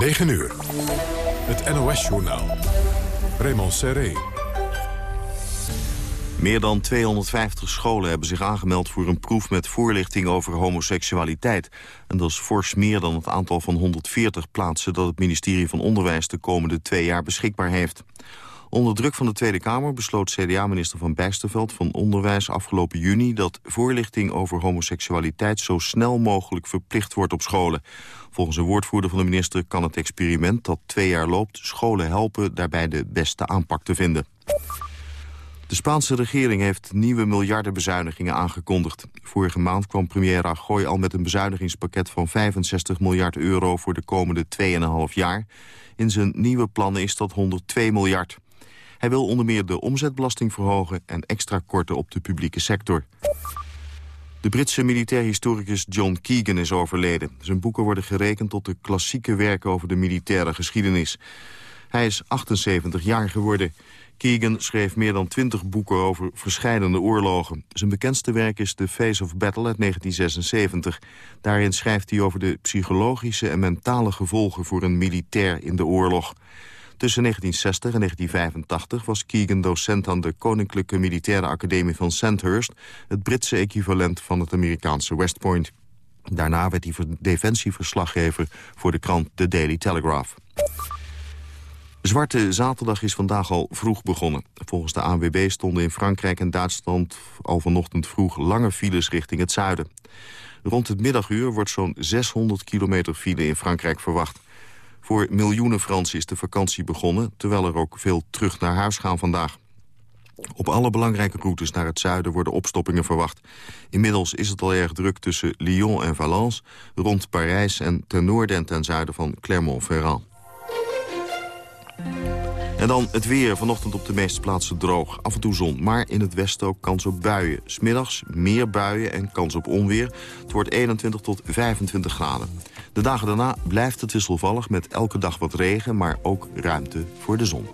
9 uur. Het NOS-journaal. Raymond Serré. Meer dan 250 scholen hebben zich aangemeld voor een proef met voorlichting over homoseksualiteit. En dat is fors meer dan het aantal van 140 plaatsen dat het ministerie van Onderwijs de komende twee jaar beschikbaar heeft. Onder druk van de Tweede Kamer besloot CDA-minister Van Bijsterveld van Onderwijs afgelopen juni dat voorlichting over homoseksualiteit zo snel mogelijk verplicht wordt op scholen. Volgens een woordvoerder van de minister kan het experiment dat twee jaar loopt scholen helpen daarbij de beste aanpak te vinden. De Spaanse regering heeft nieuwe miljardenbezuinigingen aangekondigd. Vorige maand kwam premier Rajoy al met een bezuinigingspakket van 65 miljard euro voor de komende 2,5 jaar. In zijn nieuwe plannen is dat 102 miljard. Hij wil onder meer de omzetbelasting verhogen en extra korten op de publieke sector. De Britse militair historicus John Keegan is overleden. Zijn boeken worden gerekend tot de klassieke werken over de militaire geschiedenis. Hij is 78 jaar geworden. Keegan schreef meer dan 20 boeken over verschillende oorlogen. Zijn bekendste werk is The Face of Battle uit 1976. Daarin schrijft hij over de psychologische en mentale gevolgen voor een militair in de oorlog. Tussen 1960 en 1985 was Keegan docent aan de Koninklijke Militaire Academie van Sandhurst... het Britse equivalent van het Amerikaanse West Point. Daarna werd hij defensieverslaggever voor de krant The Daily Telegraph. Zwarte Zaterdag is vandaag al vroeg begonnen. Volgens de ANWB stonden in Frankrijk en Duitsland al vanochtend vroeg lange files richting het zuiden. Rond het middaguur wordt zo'n 600 kilometer file in Frankrijk verwacht. Voor miljoenen Fransen is de vakantie begonnen... terwijl er ook veel terug naar huis gaan vandaag. Op alle belangrijke routes naar het zuiden worden opstoppingen verwacht. Inmiddels is het al erg druk tussen Lyon en Valence... rond Parijs en ten noorden en ten zuiden van Clermont-Ferrand. En dan het weer. Vanochtend op de meeste plaatsen droog. Af en toe zon, maar in het westen ook kans op buien. Smiddags meer buien en kans op onweer. Het wordt 21 tot 25 graden. De dagen daarna blijft het wisselvallig met elke dag wat regen... maar ook ruimte voor de zon.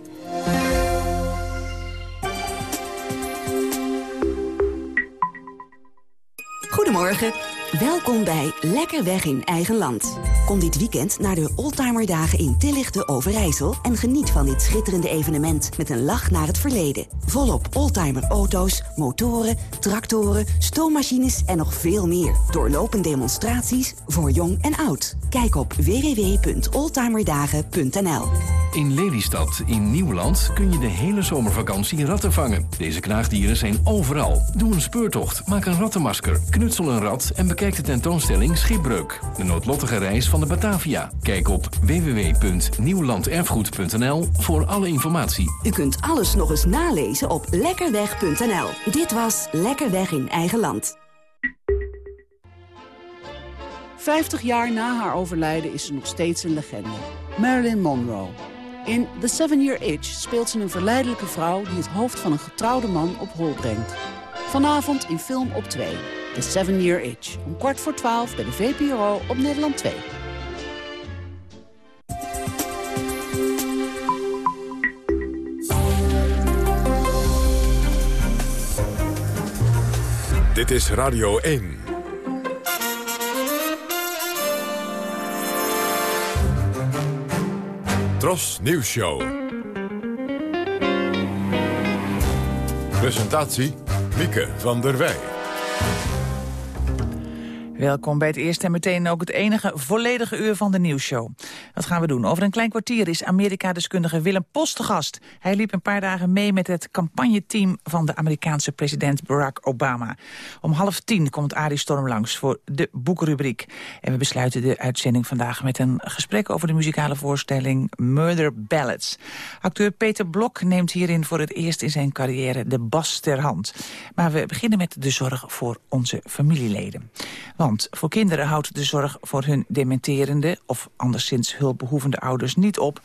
Goedemorgen. Welkom bij Lekker Weg in Eigen Land. Kom dit weekend naar de Oldtimerdagen in Tillichten Overijssel... en geniet van dit schitterende evenement met een lach naar het verleden. Volop oldtimer auto's, motoren, tractoren, stoommachines en nog veel meer. Doorlopende demonstraties voor jong en oud. Kijk op www.oldtimerdagen.nl In Lelystad, in Nieuwland, kun je de hele zomervakantie ratten vangen. Deze knaagdieren zijn overal. Doe een speurtocht, maak een rattenmasker, knutsel een rat... en bekijk de tentoonstelling Schipbreuk. De noodlottige reis van de Batavia. Kijk op www.nieuwlanderfgoed.nl voor alle informatie. U kunt alles nog eens nalezen op lekkerweg.nl. Dit was Lekker Weg in Eigen Land. 50 jaar na haar overlijden is ze nog steeds een legende. Marilyn Monroe. In The Seven Year Itch speelt ze een verleidelijke vrouw... die het hoofd van een getrouwde man op hol brengt. Vanavond in film op 2. The Seven Year Itch. Om kwart voor 12 bij de VPRO op Nederland 2. Dit is Radio 1. Tros Nieuws Show. Presentatie Mieke van der Wij. Welkom bij het eerste en meteen ook het enige volledige uur van de nieuwsshow. Wat gaan we doen? Over een klein kwartier is Amerika-deskundige Willem Post te gast. Hij liep een paar dagen mee met het campagneteam van de Amerikaanse president Barack Obama. Om half tien komt Arie Storm langs voor de boekrubriek. En we besluiten de uitzending vandaag met een gesprek over de muzikale voorstelling Murder Ballads. Acteur Peter Blok neemt hierin voor het eerst in zijn carrière de bas ter hand. Maar we beginnen met de zorg voor onze familieleden. Voor kinderen houdt de zorg voor hun dementerende... of anderszins hulpbehoevende ouders niet op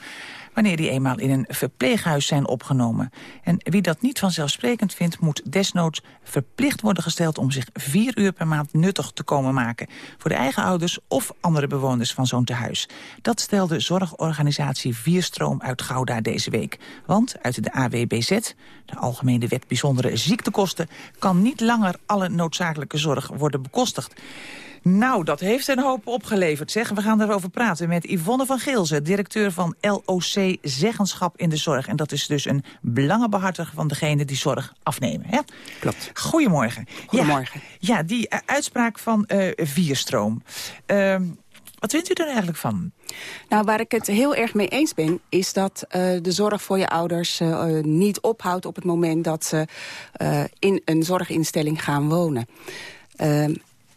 wanneer die eenmaal in een verpleeghuis zijn opgenomen. En wie dat niet vanzelfsprekend vindt, moet desnoods verplicht worden gesteld om zich vier uur per maand nuttig te komen maken. Voor de eigen ouders of andere bewoners van zo'n tehuis. Dat stelde zorgorganisatie Vierstroom uit Gouda deze week. Want uit de AWBZ, de Algemene Wet Bijzondere Ziektekosten, kan niet langer alle noodzakelijke zorg worden bekostigd. Nou, dat heeft een hoop opgeleverd. Zeg, we gaan erover praten met Yvonne van Geelze... directeur van LOC Zeggenschap in de Zorg. En dat is dus een belangenbehartiger van degene die zorg afnemen. Hè? Klopt. Goedemorgen. Goedemorgen. Ja, ja die uh, uitspraak van uh, Vierstroom. Uh, wat vindt u er eigenlijk van? Nou, waar ik het heel erg mee eens ben... is dat uh, de zorg voor je ouders uh, niet ophoudt op het moment... dat ze uh, in een zorginstelling gaan wonen.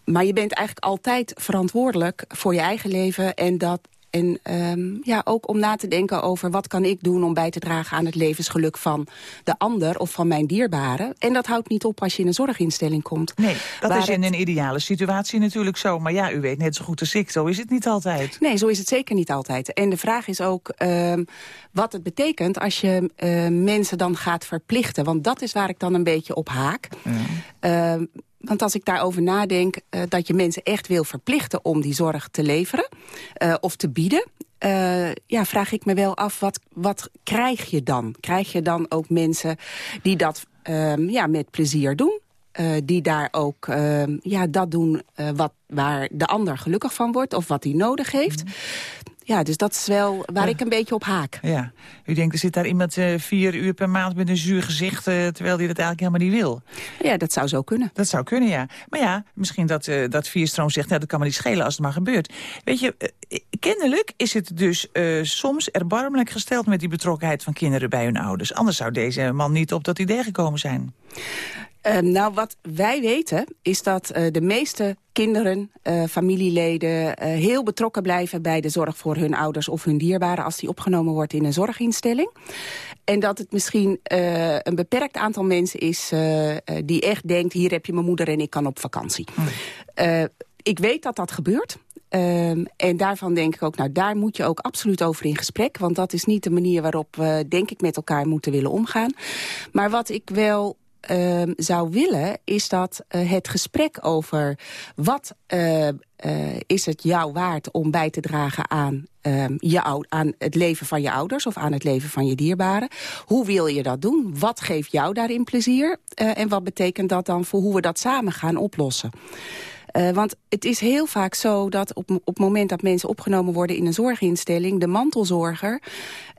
Ehm, maar je bent eigenlijk altijd verantwoordelijk voor je eigen leven... en dat en um, ja, ook om na te denken over wat kan ik doen om bij te dragen aan het levensgeluk van de ander of van mijn dierbaren. En dat houdt niet op als je in een zorginstelling komt. Nee, dat is in het... een ideale situatie natuurlijk zo. Maar ja, u weet net zo goed als ik, zo is het niet altijd. Nee, zo is het zeker niet altijd. En de vraag is ook um, wat het betekent als je uh, mensen dan gaat verplichten. Want dat is waar ik dan een beetje op haak. Ja. Uh, want als ik daarover nadenk uh, dat je mensen echt wil verplichten om die zorg te leveren uh, of te bieden... Uh, ja, vraag ik me wel af, wat, wat krijg je dan? Krijg je dan ook mensen die dat ja, met plezier doen? die daar ook ja, dat doen wat, waar de ander gelukkig van wordt... of wat hij nodig heeft. Mm ja, dus dat is wel waar ik een beetje op haak. Ja, u denkt er zit daar iemand uh, vier uur per maand met een zuur gezicht... Uh, terwijl hij dat eigenlijk helemaal niet wil. Ja, dat zou zo kunnen. Dat zou kunnen, ja. Maar ja, misschien dat, uh, dat Vierstroom zegt... Nou, dat kan me niet schelen als het maar gebeurt. Weet je, kennelijk is het dus soms erbarmelijk gesteld... met die betrokkenheid van kinderen bij hun ouders. Anders zou deze man niet op dat idee gekomen zijn. Uh, nou, wat wij weten is dat uh, de meeste kinderen, uh, familieleden... heel betrokken blijven bij de zorg voor hun ouders of hun dierbaren... als die opgenomen wordt in een zorginstelling. En dat het misschien een beperkt aantal mensen is die echt denkt... hier heb je mijn moeder en ik kan op vakantie. Hmm. ik weet dat dat gebeurt. Um, en daarvan denk ik ook, nou daar moet je ook absoluut over in gesprek. Want dat is niet de manier waarop we, denk ik, met elkaar moeten willen omgaan. Maar wat ik wel uh, zou willen, is dat uh, het gesprek over wat uh, is het jou waard om bij te dragen aan, ehm, je, aan het leven van je ouders of aan het leven van je dierbaren. Hoe wil je dat doen? Wat geeft jou daarin plezier? en wat betekent dat dan voor hoe we dat samen gaan oplossen? Want het is heel vaak zo dat op, op het moment dat mensen opgenomen worden in een zorginstelling... de mantelzorger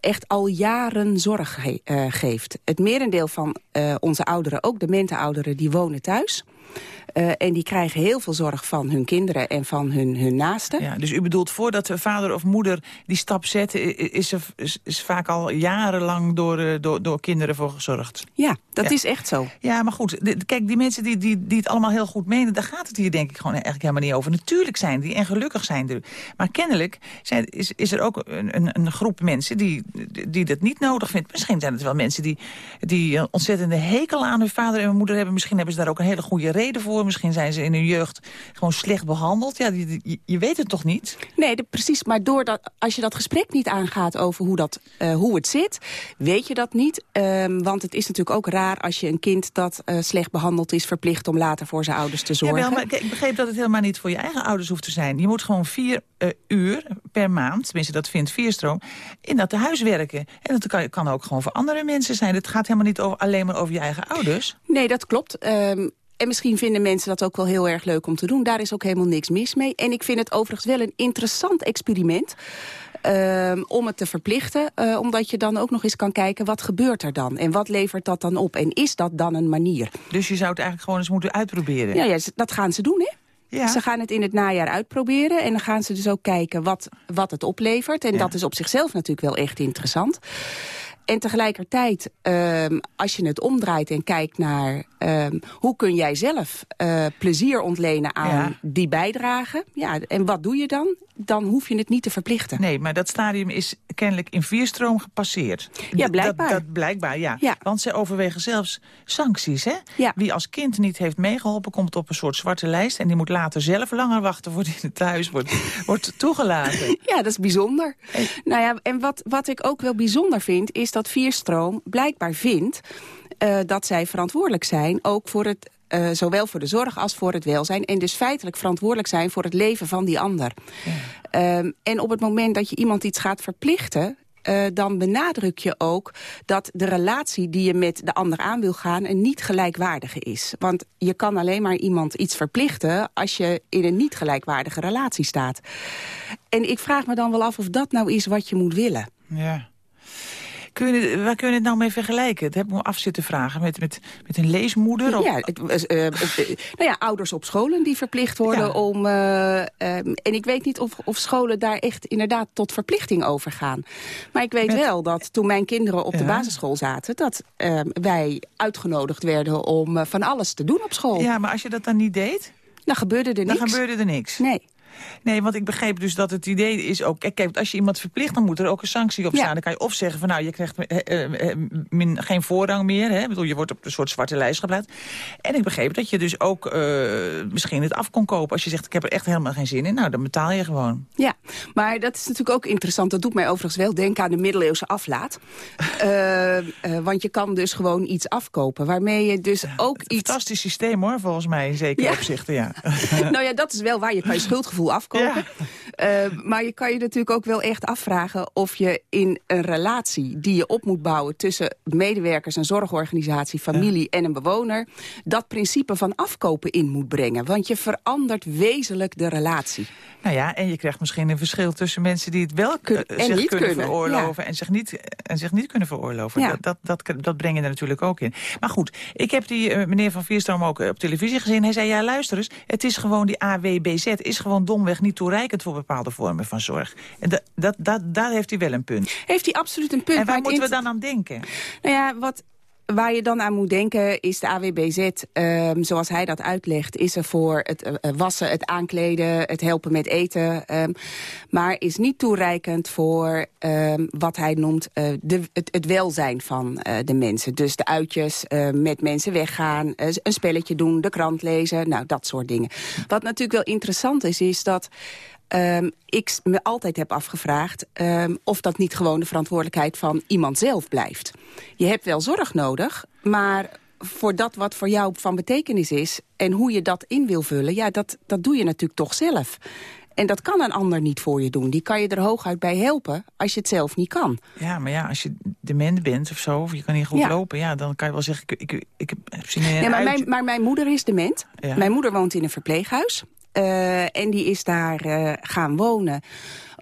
echt al jaren zorg ge uh, geeft. Het merendeel van uh, onze ouderen, ook de ouderen, die wonen thuis... Uh, en die krijgen heel veel zorg van hun kinderen en van hun, hun naasten. Ja, dus u bedoelt voordat de vader of moeder die stap zet... is er is, is vaak al jarenlang door, door, door kinderen voor gezorgd? Ja, dat ja. is echt zo. Ja, maar goed, de, kijk, die mensen die, die, die het allemaal heel goed menen... daar gaat het hier denk ik gewoon eigenlijk helemaal niet over. Natuurlijk zijn die en gelukkig zijn die. Maar kennelijk zijn, is, is er ook een, een, een groep mensen die, die dat niet nodig vindt. Misschien zijn het wel mensen die, die een ontzettende hekel aan hun vader en moeder hebben. Misschien hebben ze daar ook een hele goede reden voor. Misschien zijn ze in hun jeugd gewoon slecht behandeld. Ja, je, je weet het toch niet? Nee, de, precies. Maar doordat, als je dat gesprek niet aangaat over hoe, dat, uh, hoe het zit... weet je dat niet. Um, want het is natuurlijk ook raar als je een kind dat uh, slecht behandeld is... verplicht om later voor zijn ouders te zorgen. Ja, maar ik begreep dat het helemaal niet voor je eigen ouders hoeft te zijn. Je moet gewoon vier uh, uur per maand, tenminste dat vindt Vierstroom... in dat huis werken. En dat kan, kan ook gewoon voor andere mensen zijn. Het gaat helemaal niet over, alleen maar over je eigen ouders. Nee, dat klopt. Um, en misschien vinden mensen dat ook wel heel erg leuk om te doen. Daar is ook helemaal niks mis mee. En ik vind het overigens wel een interessant experiment... Uh, om het te verplichten, uh, omdat je dan ook nog eens kan kijken... wat gebeurt er dan en wat levert dat dan op? En is dat dan een manier? Dus je zou het eigenlijk gewoon eens moeten uitproberen? Ja, ja dat gaan ze doen, hè? Ja. Ze gaan het in het najaar uitproberen en dan gaan ze dus ook kijken wat, wat het oplevert. En ja. dat is op zichzelf natuurlijk wel echt interessant. En tegelijkertijd, um, als je het omdraait en kijkt naar... Um, hoe kun jij zelf uh, plezier ontlenen aan ja. die bijdrage? Ja, en wat doe je dan? Dan hoef je het niet te verplichten. Nee, maar dat stadium is kennelijk in vierstroom gepasseerd. Ja, blijkbaar. Dat, dat blijkbaar, ja. ja. Want ze overwegen zelfs sancties, hè? Ja. Wie als kind niet heeft meegeholpen, komt op een soort zwarte lijst... en die moet later zelf langer wachten voordat hij thuis wordt, wordt toegelaten. Ja, dat is bijzonder. En... Nou ja, en wat, wat ik ook wel bijzonder vind... is dat Vierstroom blijkbaar vindt uh, dat zij verantwoordelijk zijn... ook voor het uh, zowel voor de zorg als voor het welzijn. En dus feitelijk verantwoordelijk zijn voor het leven van die ander. Ja. Um, en op het moment dat je iemand iets gaat verplichten... uh, dan benadruk je ook dat de relatie die je met de ander aan wil gaan... een niet gelijkwaardige is. Want je kan alleen maar iemand iets verplichten... als je in een niet gelijkwaardige relatie staat. En ik vraag me dan wel af of dat nou is wat je moet willen. Ja. Kun je, waar kun je het nou mee vergelijken? Dat heb ik me af zitten vragen. Met, met, met een leesmoeder? Of... Ja, het, uh, nou ja, ouders op scholen die verplicht worden om... Um, en ik weet niet of, of scholen daar echt inderdaad tot verplichting over gaan. Maar ik weet wel dat toen mijn kinderen op ja. de basisschool zaten... dat wij uitgenodigd werden om van alles te doen op school. Ja, maar als je dat dan niet deed? Dan gebeurde er niks. Dan gebeurde er niks? Nee. Nee, want ik begreep dus dat het idee is ook... Kijk, als je iemand verplicht, dan moet er ook een sanctie op staan. Ja. Dan kan je of zeggen van nou, je krijgt uh, uh, min, geen voorrang meer. Hè? Ik bedoel, je wordt op een soort zwarte lijst geplaatst. En ik begreep dat je dus ook misschien het af kon kopen. Als je zegt, ik heb er echt helemaal geen zin in. Nou, dan betaal je gewoon. Ja, maar dat is natuurlijk ook interessant. Dat doet mij overigens wel denken aan de middeleeuwse aflaat. want je kan dus gewoon iets afkopen. Waarmee je dus ook iets... Fantastisch systeem hoor, volgens mij. In zekere ja. opzichten, ja. nou ja, dat is wel waar je kan je schuldgevoel afkopen. Ja. Uh, maar je kan je natuurlijk ook wel echt afvragen of je in een relatie die je op moet bouwen tussen medewerkers, een zorgorganisatie, familie ja. en een bewoner, dat principe van afkopen in moet brengen. Want je verandert wezenlijk de relatie. Nou ja, en je krijgt misschien een verschil tussen mensen die het wel Kun, uh, zich kunnen, kunnen, veroorloven ja. en, zich niet, en zich niet kunnen veroorloven. Dat, dat, dat, dat breng je er natuurlijk ook in. Maar goed, ik heb die uh, meneer Van Vierstroom ook op televisie gezien. Hij zei, ja luister eens, het is gewoon die AWBZ, is gewoon domweg niet toereikend voor bepaalde vormen van zorg. En dat, dat, dat, daar heeft hij wel een punt. Heeft hij absoluut een punt. En waar moeten we dan aan denken? Nou ja, wat Waar je dan aan moet denken is de AWBZ, um, zoals hij dat uitlegt... is er voor het uh, wassen, het aankleden, het helpen met eten... Um, maar is niet toereikend voor um, wat hij noemt uh, de, het, welzijn van de mensen. Dus de uitjes, met mensen weggaan, een spelletje doen, de krant lezen... nou, dat soort dingen. Wat natuurlijk wel interessant is, is dat... Um, ik me altijd heb afgevraagd um, of dat niet gewoon de verantwoordelijkheid van iemand zelf blijft. Je hebt wel zorg nodig, maar voor dat wat voor jou van betekenis is... en hoe je dat in wil vullen, ja, dat, dat doe je natuurlijk toch zelf. En dat kan een ander niet voor je doen. Die kan je er hooguit bij helpen als je het zelf niet kan. Ja, maar ja, als je dement bent of zo, of je kan niet goed ja. lopen... ja, dan kan je wel zeggen, ik, ik, ik heb zin in ja, maar, mijn, maar mijn moeder is dement. Ja. Mijn moeder woont in een verpleeghuis. Uh, en die is daar uh, gaan wonen.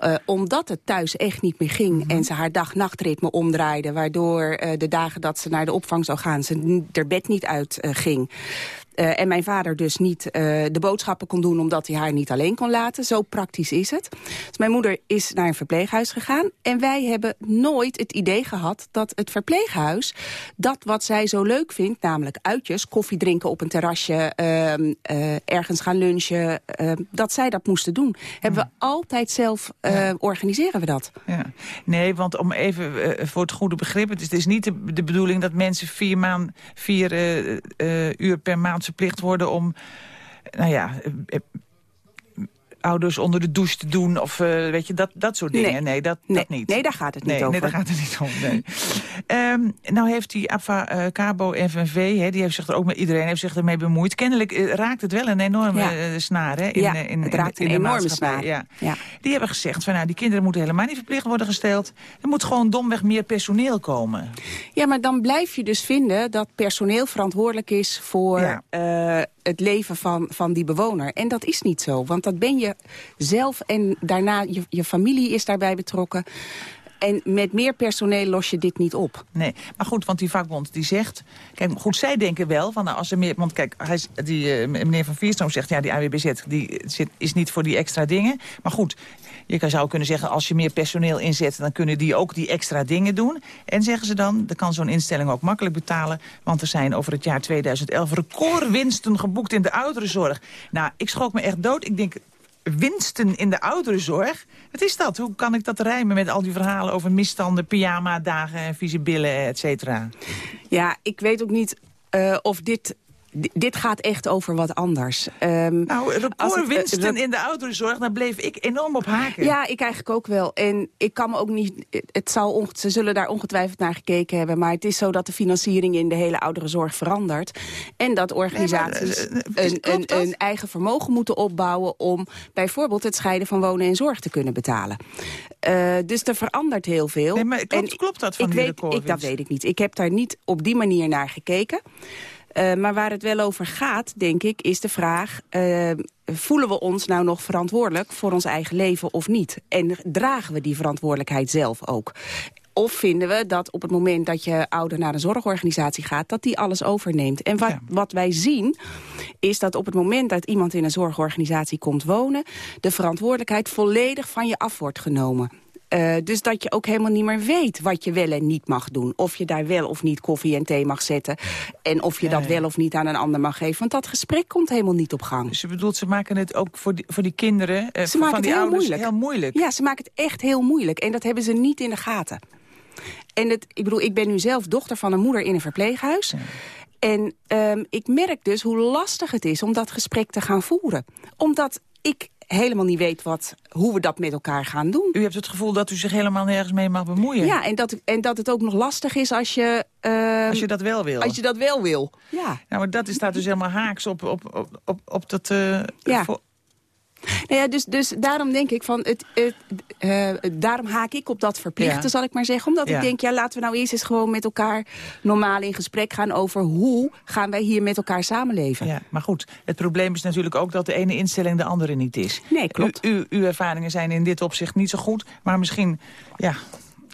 Uh, omdat het thuis echt niet meer ging mm -hmm. en ze haar dag-nachtritme omdraaide... waardoor de dagen dat ze naar de opvang zou gaan... ze er bed niet uit ging. Uh, en mijn vader dus niet uh, de boodschappen kon doen... omdat hij haar niet alleen kon laten. Zo praktisch is het. Dus mijn moeder is naar een verpleeghuis gegaan. En wij hebben nooit het idee gehad dat het verpleeghuis... dat wat zij zo leuk vindt, namelijk uitjes... koffie drinken op een terrasje, uh, uh, ergens gaan lunchen... dat zij dat moesten doen. Hebben we altijd zelf, ja. organiseren we dat. Ja. Nee, want om even voor het goede begrip... het is, het is niet de, de bedoeling dat mensen vier, maan, vier uur per maand verplicht worden om... Nou ja, ouders onder de douche te doen. Of uh, weet je, dat, dat soort dingen. Nee, nee dat, nee, dat niet. Nee, daar gaat het niet over. Nee, daar gaat het niet om. Nee. um, nou heeft die AFA uh, Cabo FNV, die heeft zich er ook met iedereen heeft zich ermee bemoeid. Kennelijk uh, raakt het wel een enorme ja. snaar. Hè, in, ja, in, het raakt in, in een enorme snaar. Ja. ja. Die hebben gezegd, van, nou, die kinderen moeten helemaal niet verplicht worden gesteld. Er moet gewoon domweg meer personeel komen. Ja, maar dan blijf je dus vinden dat personeel verantwoordelijk is voor... Het leven van, van die bewoner. En dat is niet zo, want dat ben je zelf en daarna je, je familie is daarbij betrokken. En met meer personeel los je dit niet op. Nee, maar goed, want die vakbond die zegt... Kijk, goed, zij denken wel, van nou, als er meer... Want kijk, hij, die, uh, meneer Van Vierstroom zegt... ja, die AWBZ die zit, is niet voor die extra dingen. Maar goed, je zou kunnen zeggen... als je meer personeel inzet, dan kunnen die ook die extra dingen doen. En zeggen ze dan, dan kan zo'n instelling ook makkelijk betalen... want er zijn over het jaar 2011 recordwinsten geboekt in de ouderenzorg. Nou, ik schrok me echt dood. Ik denk, winsten in de ouderenzorg. Wat is dat? Hoe kan ik dat rijmen met al die verhalen over misstanden, pyjama-dagen, vieze billen, et cetera? Ja, ik weet ook niet uh, of dit dit gaat echt over wat anders. Um, nou, recordwinsten in de ouderenzorg, daar bleef ik enorm op haken. Ja, ik eigenlijk ook wel. En ik kan me ook niet... Het zal ze zullen daar ongetwijfeld naar gekeken hebben... maar het is zo dat de financiering in de hele ouderenzorg verandert. En dat organisaties een, een, een, eigen vermogen moeten opbouwen... om bijvoorbeeld het scheiden van wonen en zorg te kunnen betalen. Uh, dus er verandert heel veel. Nee, maar klopt, klopt dat van ik weet, ik, Dat weet ik niet. Ik heb daar niet op die manier naar gekeken. Uh, maar waar het wel over gaat, denk ik, is de vraag... Uh, voelen we ons nou nog verantwoordelijk voor ons eigen leven of niet? En dragen we die verantwoordelijkheid zelf ook? Of vinden we dat op het moment dat je ouder naar een zorgorganisatie gaat... dat die alles overneemt. En wat, wat wij zien is dat op het moment dat iemand in een zorgorganisatie komt wonen... de verantwoordelijkheid volledig van je af wordt genomen. Uh, dus dat je ook helemaal niet meer weet wat je wel en niet mag doen. Of je daar wel of niet koffie en thee mag zetten. En of je dat wel of niet aan een ander mag geven. Want dat gesprek komt helemaal niet op gang. Dus je bedoelt, ze maken het ook voor die, voor die kinderen, ze maken van die het heel ouders, moeilijk. heel moeilijk. Ja, ze maken het echt heel moeilijk. En dat hebben ze niet in de gaten. En het, ik bedoel, ik ben nu zelf dochter van een moeder in een verpleeghuis. Ja. En um, ik merk dus hoe lastig het is om dat gesprek te gaan voeren. Omdat ik helemaal niet weet wat, hoe we dat met elkaar gaan doen. U hebt het gevoel dat u zich helemaal nergens mee mag bemoeien. Ja, en dat, en dat het ook nog lastig is als je... Uh, als je dat wel wil. Als je dat wel wil, ja. Nou, maar dat staat dus helemaal haaks op, op, op, op, op dat... Uh, ja. Nou ja, dus, dus daarom denk ik van, het, het uh, daarom haak ik op dat verplichten, ja. zal ik maar zeggen. Omdat ja. ik denk, ja, laten we nou eerst eens gewoon met elkaar normaal in gesprek gaan over hoe gaan wij hier met elkaar samenleven. Ja, maar goed, het probleem is natuurlijk ook dat de ene instelling de andere niet is. Nee, klopt. U, u, uw ervaringen zijn in dit opzicht niet zo goed, maar misschien, ja,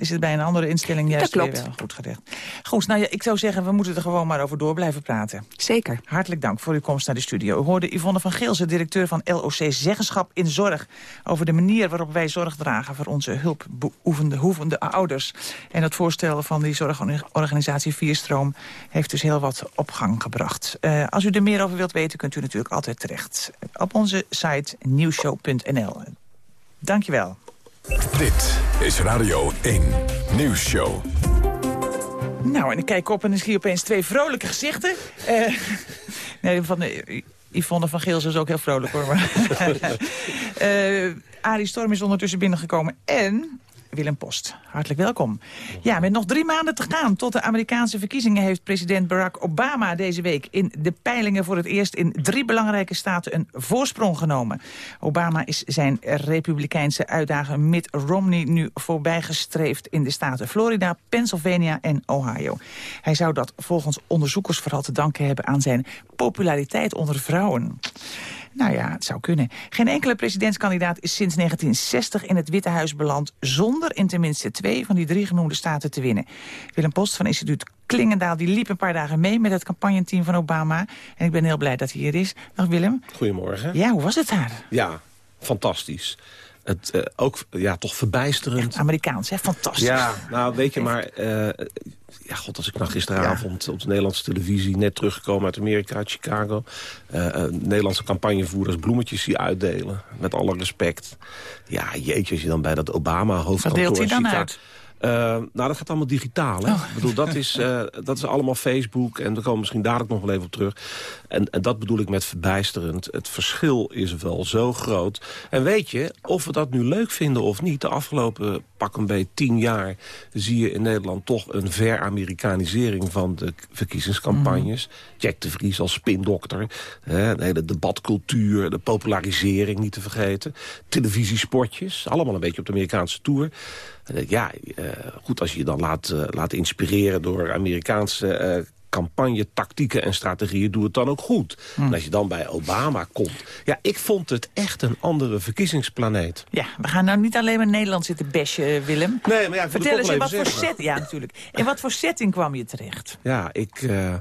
is het bij een andere instelling juist dat klopt. wel goed gerecht. Goed, nou ja, ik zou zeggen, we moeten er gewoon maar over door blijven praten. Zeker. Hartelijk dank voor uw komst naar de studio. U hoorde Yvonne van Geelsen, directeur van LOC Zeggenschap in Zorg... over de manier waarop wij zorg dragen voor onze hulpbehoevende ouders. En het voorstel van die zorgorganisatie Vierstroom... heeft dus heel wat op gang gebracht. Uh, als u er meer over wilt weten, kunt u natuurlijk altijd terecht. Op onze site nieuwshow.nl. Dankjewel. Dit is Radio 1 Nieuwsshow. Nou, en ik kijk op en dan zie opeens twee vrolijke gezichten. Uh, nee, van uh, Yvonne van Geels is ook heel vrolijk hoor. Maar uh, Arie Storm is ondertussen binnengekomen en Willem Post. Hartelijk welkom. Ja, met nog drie maanden te gaan tot de Amerikaanse verkiezingen... heeft president Barack Obama deze week in de peilingen... voor het eerst in drie belangrijke staten een voorsprong genomen. Obama is zijn republikeinse uitdager Mitt Romney nu voorbijgestreefd... in de staten Florida, Pennsylvania en Ohio. Hij zou dat volgens onderzoekers vooral te danken hebben... aan zijn populariteit onder vrouwen. Nou ja, het zou kunnen. Geen enkele presidentskandidaat is sinds 1960 in het Witte Huis beland... zonder in tenminste twee van die drie genoemde staten te winnen. Willem Post van instituut Klingendaal die liep een paar dagen mee... met het campagneteam van Obama. En ik ben heel blij dat hij hier is. Dag Willem. Goedemorgen. Ja, hoe was het daar? Ja, fantastisch. Het, uh, ook ja, toch verbijsterend. Echt Amerikaans, hè? Fantastisch. Ja, nou weet je maar... Uh, ja, god, als ik nou gisteravond ja. op de Nederlandse televisie... net teruggekomen uit Amerika, uit Chicago... Uh, Nederlandse campagnevoerders bloemetjes zie uitdelen. Met alle respect. Ja, jeetje, als je dan bij dat Obama-hoofdkantoor... Wat deelt hij dan uit? Uh, nou, dat gaat allemaal digitaal. Hè? Oh. Ik bedoel, dat is, uh, dat is allemaal Facebook. En we komen misschien dadelijk nog wel even op terug. En, en dat bedoel ik met verbijsterend. Het verschil is wel zo groot. En weet je, of we dat nu leuk vinden of niet... de afgelopen pak een beetje tien jaar... zie je in Nederland toch een ver-Amerikanisering van de verkiezingscampagnes. Mm. Jack de Vries als spindokter. Hè, de hele debatcultuur, de popularisering niet te vergeten. Televisiespotjes, allemaal een beetje op de Amerikaanse tour. Ja, uh, goed als je je dan laat, uh, laat inspireren door Amerikaanse uh, campagne, tactieken en strategieën, doe het dan ook goed. Hmm. En als je dan bij Obama komt... Ja, ik vond het echt een andere verkiezingsplaneet. Ja, we gaan nou niet alleen maar Nederland zitten bashen, Willem. Nee, maar ja, Vertel eens, in wat voor setting... Ja, natuurlijk. In wat voor setting kwam je terecht? Ja, ik... Uh,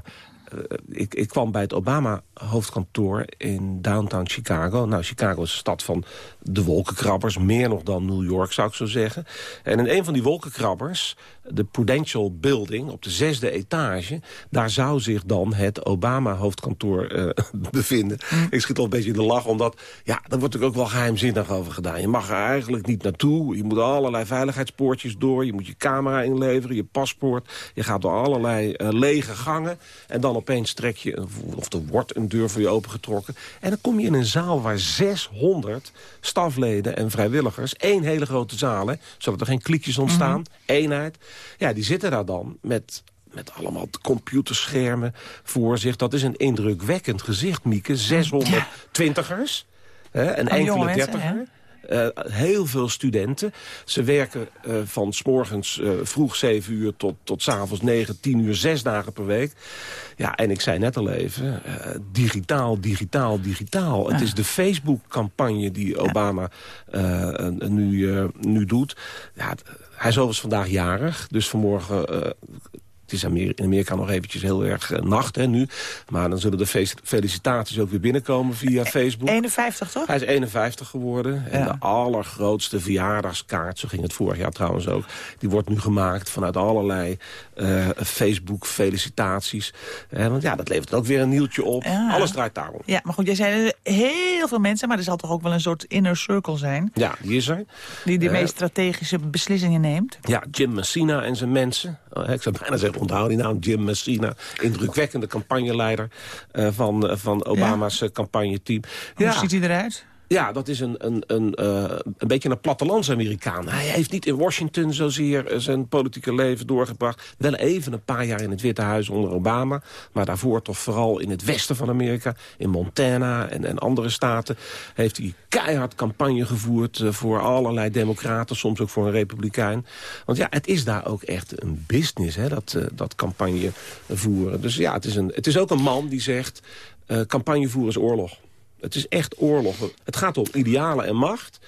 ik, ik, kwam bij het Obama-hoofdkantoor in downtown Chicago. Nou, Chicago is een stad van de wolkenkrabbers. Meer nog dan New York, zou ik zo zeggen. En in een van die wolkenkrabbers, de Prudential Building... op de zesde etage, daar zou zich dan het Obama-hoofdkantoor uh, bevinden. Mm. Ik schiet al een beetje in de lach, omdat... ja, daar wordt natuurlijk ook wel geheimzinnig over gedaan. Je mag er eigenlijk niet naartoe. Je moet allerlei veiligheidspoortjes door. Je moet je camera inleveren, je paspoort. Je gaat door allerlei uh, lege gangen. En dan opeens trek je, of er wordt een deur voor je opengetrokken. En dan kom je in een zaal waar 600 stafleden en vrijwilligers... één hele grote zaal, hè, zodat er geen klikjes ontstaan, mhm. eenheid. Ja, die zitten daar dan met met allemaal computerschermen voor zich. Dat is een indrukwekkend gezicht, Mieke. 600 twintigers hè, en enkele dertigers. Uh, heel veel studenten. Ze werken uh, van s morgens uh, vroeg 7 uur tot, tot s avonds 9, 10 uur, 6 dagen per week. Ja, en ik zei net al even, digitaal, digitaal, digitaal. Het is de Facebook-campagne die Obama nu, nu doet. Ja, hij is overigens vandaag jarig, dus vanmorgen het is in Amerika nog eventjes heel erg uh, nacht hè, nu. Maar dan zullen de felicitaties ook weer binnenkomen via Facebook. 51, toch? Hij is 51 geworden. En de allergrootste verjaardagskaart, zo ging het vorig jaar trouwens ook... die wordt nu gemaakt vanuit allerlei uh, Facebook-felicitaties. Uh, want ja, dat levert ook weer een nieuwtje op. Alles draait daarom. Ja, maar goed, jij zei heel veel mensen... maar er zal toch ook wel een soort inner circle zijn? Ja, die is er. Die de meest strategische beslissingen neemt? Ja, Jim Messina en zijn mensen. Oh, ik zou bijna zeggen onthoud die naam, Jim Messina. Indrukwekkende campagneleider uh, van, uh, van Obama's ja. campagneteam. Hoe ziet hij eruit? Ja, dat is een, een, een, uh, een beetje een plattelands-Amerikaan. Hij heeft niet in Washington zozeer zijn politieke leven doorgebracht. Wel even een paar jaar in het Witte Huis onder Obama. Maar daarvoor toch vooral in het westen van Amerika. In Montana en, en andere staten. Heeft hij keihard campagne gevoerd uh, voor allerlei democraten. Soms ook voor een republikein. Want ja, het is daar ook echt een business, hè, dat, dat campagne voeren. Dus ja, het is, een, het is ook een man die zegt... campagne voeren is oorlog. Het is echt oorlog. Het gaat om idealen en macht.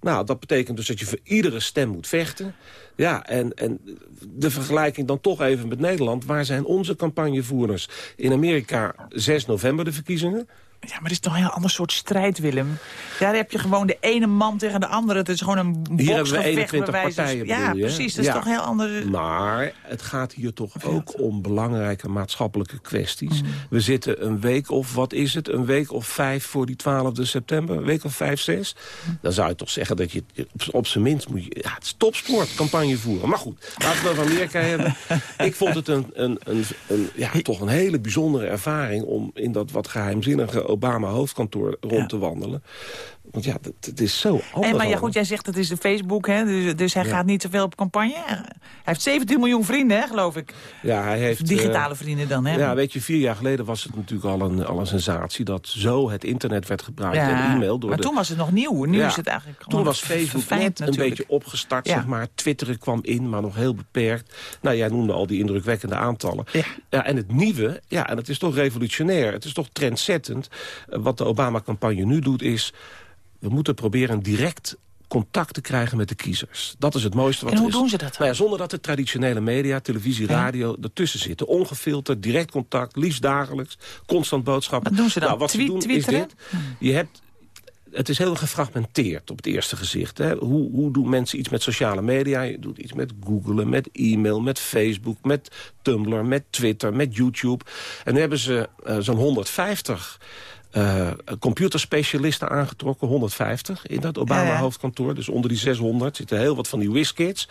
Nou, dat betekent dus dat je voor iedere stem moet vechten. Ja, en, en de vergelijking dan toch even met Nederland. Waar zijn onze campagnevoerders? In Amerika 6 november de verkiezingen. Ja, maar het is toch een heel ander soort strijd, Willem. Daar heb je gewoon de ene man tegen de andere. Het is gewoon een Hier hebben we 21 partijen, Ja, precies. Dat is toch een heel ander... Maar het gaat hier toch ook om belangrijke maatschappelijke kwesties. Mm. We zitten een week of, wat is het, een week of vijf voor die 12 september. Een week of vijf, zes. Mm. Dan zou je toch zeggen dat je op, op zijn minst moet je... Ja, het is topsport, campagne voeren. Maar goed, laten we het over Amerika hebben. Ik vond het een, een, een, een, ja, toch een hele bijzondere ervaring... om in dat wat geheimzinnige Obama-hoofdkantoor rond te wandelen. Want ja, het is zo anders. En, maar ja, goed, jij zegt het is de Facebook, hè? Dus, dus hij gaat niet zoveel op campagne. Hij heeft 17 miljoen vrienden, hè, geloof ik. Ja, hij heeft... Digitale uh, vrienden dan, hè? Ja, weet je, vier jaar geleden was het natuurlijk al een, al een sensatie... dat zo het internet werd gebruikt en e-mail. Door maar toen was het nog nieuw. Nu is het eigenlijk Toen was Facebook net een beetje opgestart, zeg maar. Twitteren kwam in, maar nog heel beperkt. Nou, jij noemde al die indrukwekkende aantallen. Ja. en het nieuwe, ja, en het is toch revolutionair. Het is toch trendzettend. wat de Obama-campagne nu doet, is we moeten proberen direct contact te krijgen met de kiezers. Dat is het mooiste wat en hoe doen ze dat? Nou ja, zonder dat de traditionele media, televisie, radio... ertussen zitten. Ongefilterd, direct contact, liefst dagelijks. Constant boodschappen. Wat doen ze dan? Nou, wat ze doen is dit. Je hebt het is heel gefragmenteerd op het eerste gezicht. Hè? Hoe, hoe doen mensen iets met sociale media? Je doet iets met googlen, met e-mail, met Facebook, met Tumblr, met Twitter, met YouTube. En nu hebben ze uh, zo'n 150 uh, computerspecialisten aangetrokken, 150 in dat Obama-hoofdkantoor. Dus onder die 600 zitten heel wat van die whiskids.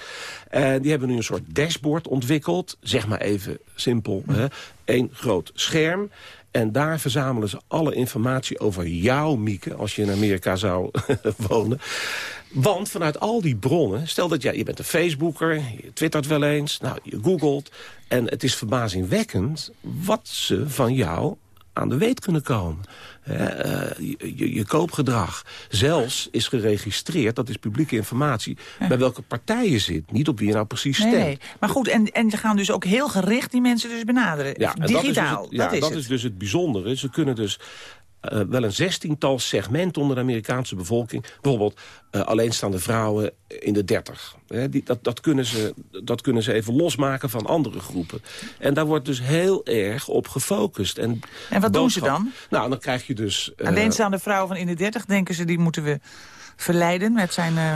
En die hebben nu een soort dashboard ontwikkeld. Zeg maar even simpel. Hè? Eén groot scherm. En daar verzamelen ze alle informatie over jou, Mieke... als je in Amerika zou wonen. Want vanuit al die bronnen, stel dat jij, je bent een Facebooker... je twittert wel eens, nou, je googelt... en het is verbazingwekkend wat ze van jou aan de weet kunnen komen. Uh, je, je, koopgedrag zelfs is geregistreerd, dat is publieke informatie... bij welke partij je zit, niet op wie je nou precies stemt. Nee, maar goed, en, en ze gaan dus ook heel gericht die mensen dus benaderen. Ja, Digitaal, dat is, dus het, ja, dat is dus het bijzondere. Ze kunnen dus uh, wel een zestiental segmenten onder de Amerikaanse bevolking. Bijvoorbeeld uh, alleenstaande vrouwen in de dertig. Dat, dat, kunnen ze, dat kunnen ze even losmaken van andere groepen. En daar wordt dus heel erg op gefocust. En, en wat doen ze dan? Nou, dan krijg je dus... Uh, alleenstaande vrouwen van in de dertig, denken ze, die moeten we verleiden met zijn... Uh...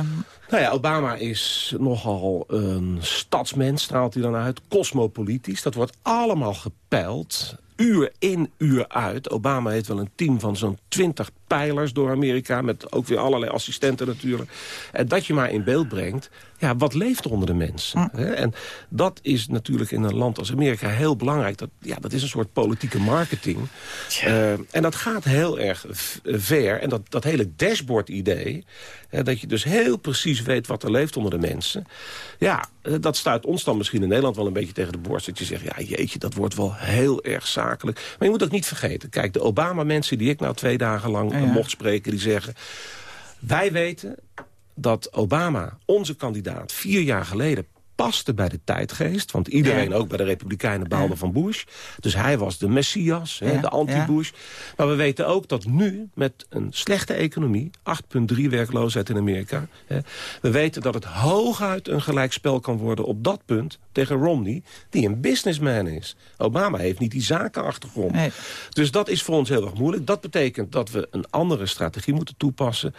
Nou ja, Obama is nogal een stadsmens, straalt hij dan uit. Cosmopolitisch, dat wordt allemaal gepeild uur in, uur uit. Obama heeft wel een team van zo'n 20 pijlers door Amerika... met ook weer allerlei assistenten natuurlijk. En dat je maar in beeld brengt ja, wat leeft er onder de mensen? Hè? En dat is natuurlijk in een land als Amerika heel belangrijk. Dat, ja, dat is een soort politieke marketing. Uh, en dat gaat heel erg ver. En dat, dat hele dashboard-idee... dat je dus heel precies weet wat er leeft onder de mensen... ja, eh, dat stuit ons dan misschien in Nederland wel een beetje tegen de borst. Dat je zegt, ja jeetje, dat wordt wel heel erg zakelijk. Maar je moet ook niet vergeten. Kijk, de Obama-mensen die ik nou twee dagen lang mocht spreken... die zeggen, wij weten dat Obama, onze kandidaat, vier jaar geleden paste bij de tijdgeest. Want iedereen, ook bij de Republikeinen, baalde van Bush. Dus hij was de Messias, hè, de anti-Bush. Maar we weten ook dat nu, met een slechte economie... 8,3 werkloosheid in Amerika... Hè, we weten dat het hooguit een gelijkspel kan worden op dat punt... tegen Romney, die een businessman is. Obama heeft niet die zakenachtergrond. Nee. Dus dat is voor ons heel erg moeilijk. Dat betekent dat we een andere strategie moeten toepassen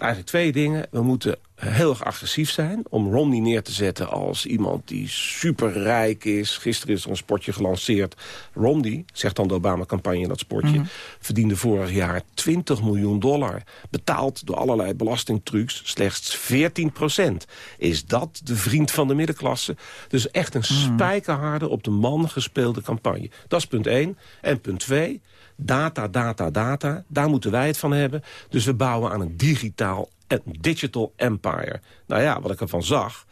eigenlijk twee dingen. We moeten heel erg agressief zijn om Romney neer te zetten als iemand die superrijk is. Gisteren is er een sportje gelanceerd. Romney, zegt dan de Obama-campagne dat sportje... Mhm. verdiende vorig jaar 20 miljoen dollar. Betaald door allerlei belastingtrucs, slechts 14 procent. Is dat de vriend van de middenklasse? Dus echt een mhm. spijkerharde, op de man gespeelde campagne. Dat is punt 1. En punt 2 Data, data, data, daar moeten wij het van hebben. Dus we bouwen aan een digitaal en digital empire. Nou ja, wat ik ervan zag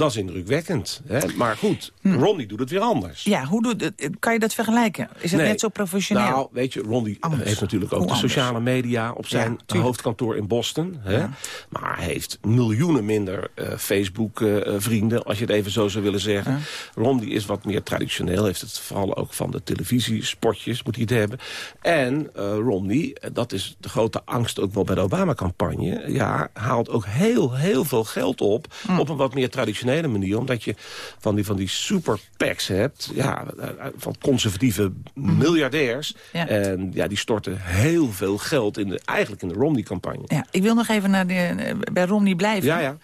dat is indrukwekkend. Hè? Maar goed, hm. Ronnie doet het weer anders. Ja, hoe doet het, kan je dat vergelijken? Is het net zo professioneel? Nou, weet je, Ronnie heeft natuurlijk ook de sociale media... op zijn hoofdkantoor in Boston. Hè? Maar hij heeft miljoenen minder uh, Facebook-vrienden... Uh, als je het even zo zou willen zeggen. Ja. Ronnie is wat meer traditioneel. Heeft het vooral ook van de televisiespotjes, moet hij het hebben. En uh, Romney, dat is de grote angst ook wel bij de Obama-campagne... ja, haalt ook heel, heel veel geld op... Hm. op een wat meer traditioneel manier. Omdat je van die, van die super packs hebt. Ja, van conservatieve miljardairs. En ja, die storten heel veel geld in de, eigenlijk in de Romney-campagne. Ja, ik wil nog even naar de, bij Romney blijven. Ja, ja.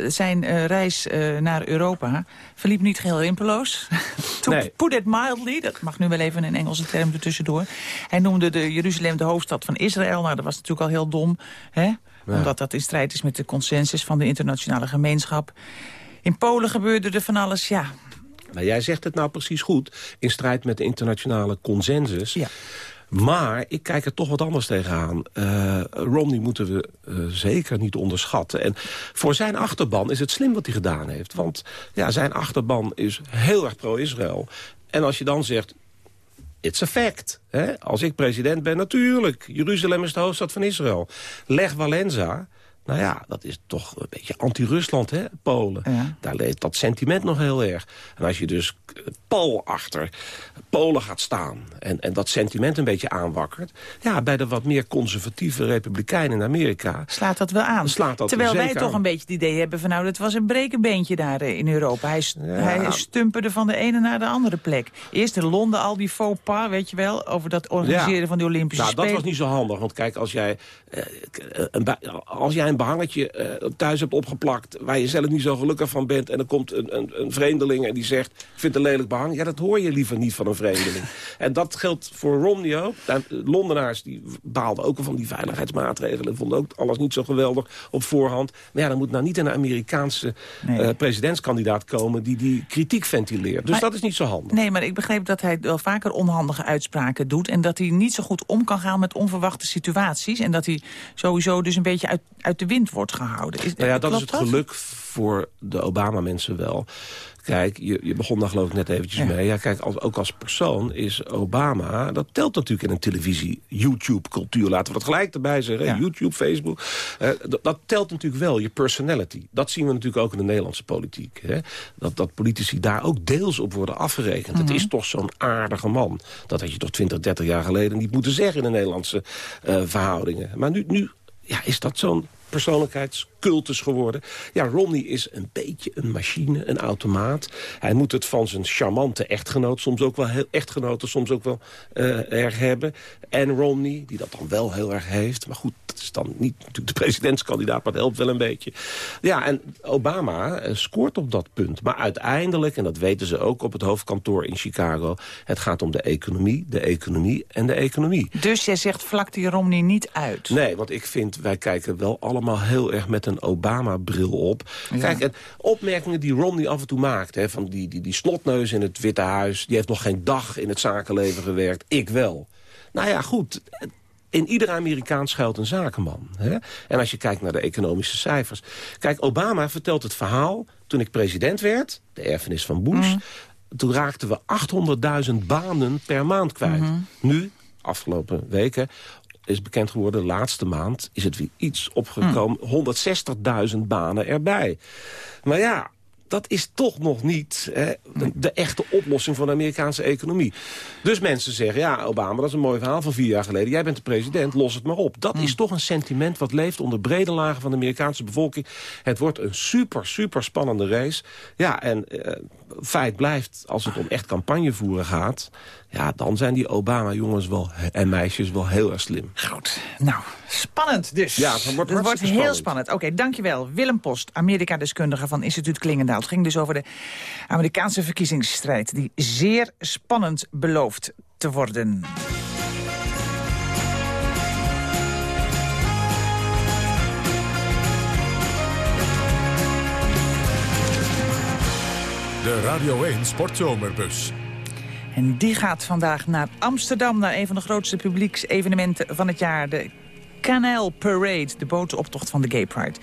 Uh, zijn uh, reis uh, naar Europa verliep niet geheel rimpeloos. nee. Put it mildly, dat mag nu wel even een Engelse term ertussendoor. Hij noemde de Jeruzalem de hoofdstad van Israël. Nou, dat was natuurlijk al heel dom. Hè? Omdat dat in strijd is met de consensus van de internationale gemeenschap. In Polen gebeurde er van alles, ja. Nou, jij zegt het nou precies goed. In strijd met de internationale consensus. Ja. Maar ik kijk er toch wat anders tegenaan. Uh, Romney moeten we uh, zeker niet onderschatten. En voor zijn achterban is het slim wat hij gedaan heeft. Want ja, zijn achterban is heel erg pro-Israël. En als je dan zegt, it's a fact. Hè? Als ik president ben, natuurlijk. Jeruzalem is de hoofdstad van Israël. Leg Valenza nou ja, dat is toch een beetje anti-Rusland, hè, Polen. Daar leeft dat sentiment nog heel erg. En als je dus Pol achter Polen gaat staan... En, en dat sentiment een beetje aanwakkert... ja, bij de wat meer conservatieve republikeinen in Amerika... Slaat dat wel aan. Slaat dat Terwijl wij toch een beetje het idee hebben van... nou, dat was een brekenbeentje daar eh, in Europa. Hij, ja. hij stumperde van de ene naar de andere plek. Eerst in Londen al die faux pas, weet je wel... over dat organiseren van de Olympische nou, Spelen. dat was niet zo handig. Want kijk, als jij, eh, een, als jij een behangetje uh, thuis hebt opgeplakt... waar je zelf niet zo gelukkig van bent... en er komt een, een, een vreemdeling en die zegt... ik vind het een lelijk behang. Ja, dat hoor je liever niet van een vreemdeling. en dat geldt voor Romney ook. De Londenaars die baalden ook van die veiligheidsmaatregelen... vonden ook alles niet zo geweldig op voorhand. Maar ja, dan moet nou niet een Amerikaanse eh, presidentskandidaat komen... die die kritiek ventileert. Dus dat is niet zo handig. Nee, maar ik begreep dat hij wel vaker onhandige uitspraken doet... en dat hij niet zo goed om kan gaan met onverwachte situaties... en dat hij sowieso dus een beetje uit, uit de wind wordt gehouden. Is, nou ja, dat is het geluk voor de Obama-mensen wel. Kijk, je, je begon daar geloof ik net eventjes mee. Ja, kijk, als, ook als persoon is Obama... dat telt natuurlijk in een televisie-YouTube-cultuur. Laten we dat gelijk erbij zeggen. YouTube, Facebook. Uh, dat telt natuurlijk wel, je personality. Dat zien we natuurlijk ook in de Nederlandse politiek. Hè? Dat, dat politici daar ook deels op worden afgerekend. Het mhm. is toch zo'n aardige man. Dat had je toch 20, 30 jaar geleden niet moeten zeggen... in de Nederlandse uh, verhoudingen. Maar nu, nu ja, is dat zo'n persoonlijkheids cultus geworden. Ja, Romney is een beetje een machine, een automaat. Hij moet het van zijn charmante echtgenoot, soms ook wel heel, echtgenoten, soms ook wel uh, erg hebben. En Romney, die dat dan wel heel erg heeft. Maar goed, dat is dan niet natuurlijk de presidentskandidaat, maar dat helpt wel een beetje. Ja, en Obama uh, scoort op dat punt. Maar uiteindelijk, en dat weten ze ook op het hoofdkantoor in Chicago... het gaat om de economie, de economie en de economie. Dus jij zegt vlak die Romney niet uit? Nee, want ik vind, wij kijken wel allemaal heel erg met een Obama-bril op. Kijk, en opmerkingen die Romney af en toe maakt... Hè, van die, die, die slotneus in het Witte Huis... die heeft nog geen dag in het zakenleven gewerkt, ik wel. Nou ja, goed, in iedere Amerikaan schuilt een zakenman. Hè? En als je kijkt naar de economische cijfers. Kijk, Obama vertelt het verhaal... toen ik president werd, de erfenis van Bush... Mm. toen raakten we 800.000 banen per maand kwijt. Mm -hmm. Nu, afgelopen weken, is bekend geworden... de laatste maand is het weer iets opgekomen. Mm. 160.000 banen erbij. Maar ja, dat is toch nog niet hè, de, de, echte oplossing van de Amerikaanse economie. Dus mensen zeggen, ja, Obama, dat is een mooi verhaal van vier jaar geleden. Jij bent de president, los het maar op. Dat is toch een sentiment wat leeft onder brede lagen van de Amerikaanse bevolking. Het wordt een super, super spannende race. Ja, en uh, feit blijft, als het om echt campagne voeren gaat... ja, dan zijn die Obama-jongens wel en meisjes wel heel erg slim. Goed. Nou, spannend dus. Ja, het wordt, het wordt heel spannend. spannend. Oké, okay, dankjewel. Willem Post, Amerika-deskundige van Instituut Klingendaal. Het ging dus over de Amerikaanse verkiezingsstrijd... die zeer spannend belooft te worden. De Radio 1 Sportzomerbus. En die gaat vandaag naar Amsterdam, naar een van de grootste publieksevenementen van het jaar. De Canal Parade, de botenoptocht van de Gay Pride.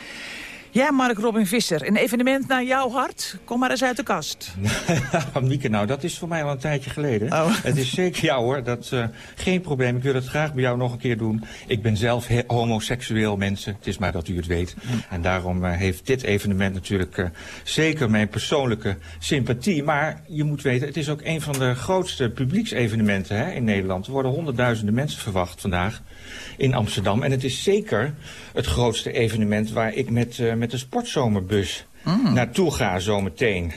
Ja, Mark Robin Visser, een evenement naar jouw hart. Kom maar eens uit de kast. Mieke, nou, dat is voor mij al een tijdje geleden. Oh. Het is zeker jou hoor, dat uh, geen probleem. Ik wil het graag bij jou nog een keer doen. Ik ben zelf homoseksueel mensen, het is maar dat u het weet. Mm. En daarom uh, heeft dit evenement natuurlijk uh, zeker mijn persoonlijke sympathie. Maar je moet weten, het is ook een van de grootste publieksevenementen hè, in Nederland. Er worden honderdduizenden mensen verwacht vandaag in Amsterdam. En het is zeker het grootste evenement waar ik met, uh, met de sportzomerbus mm. naartoe ga zometeen.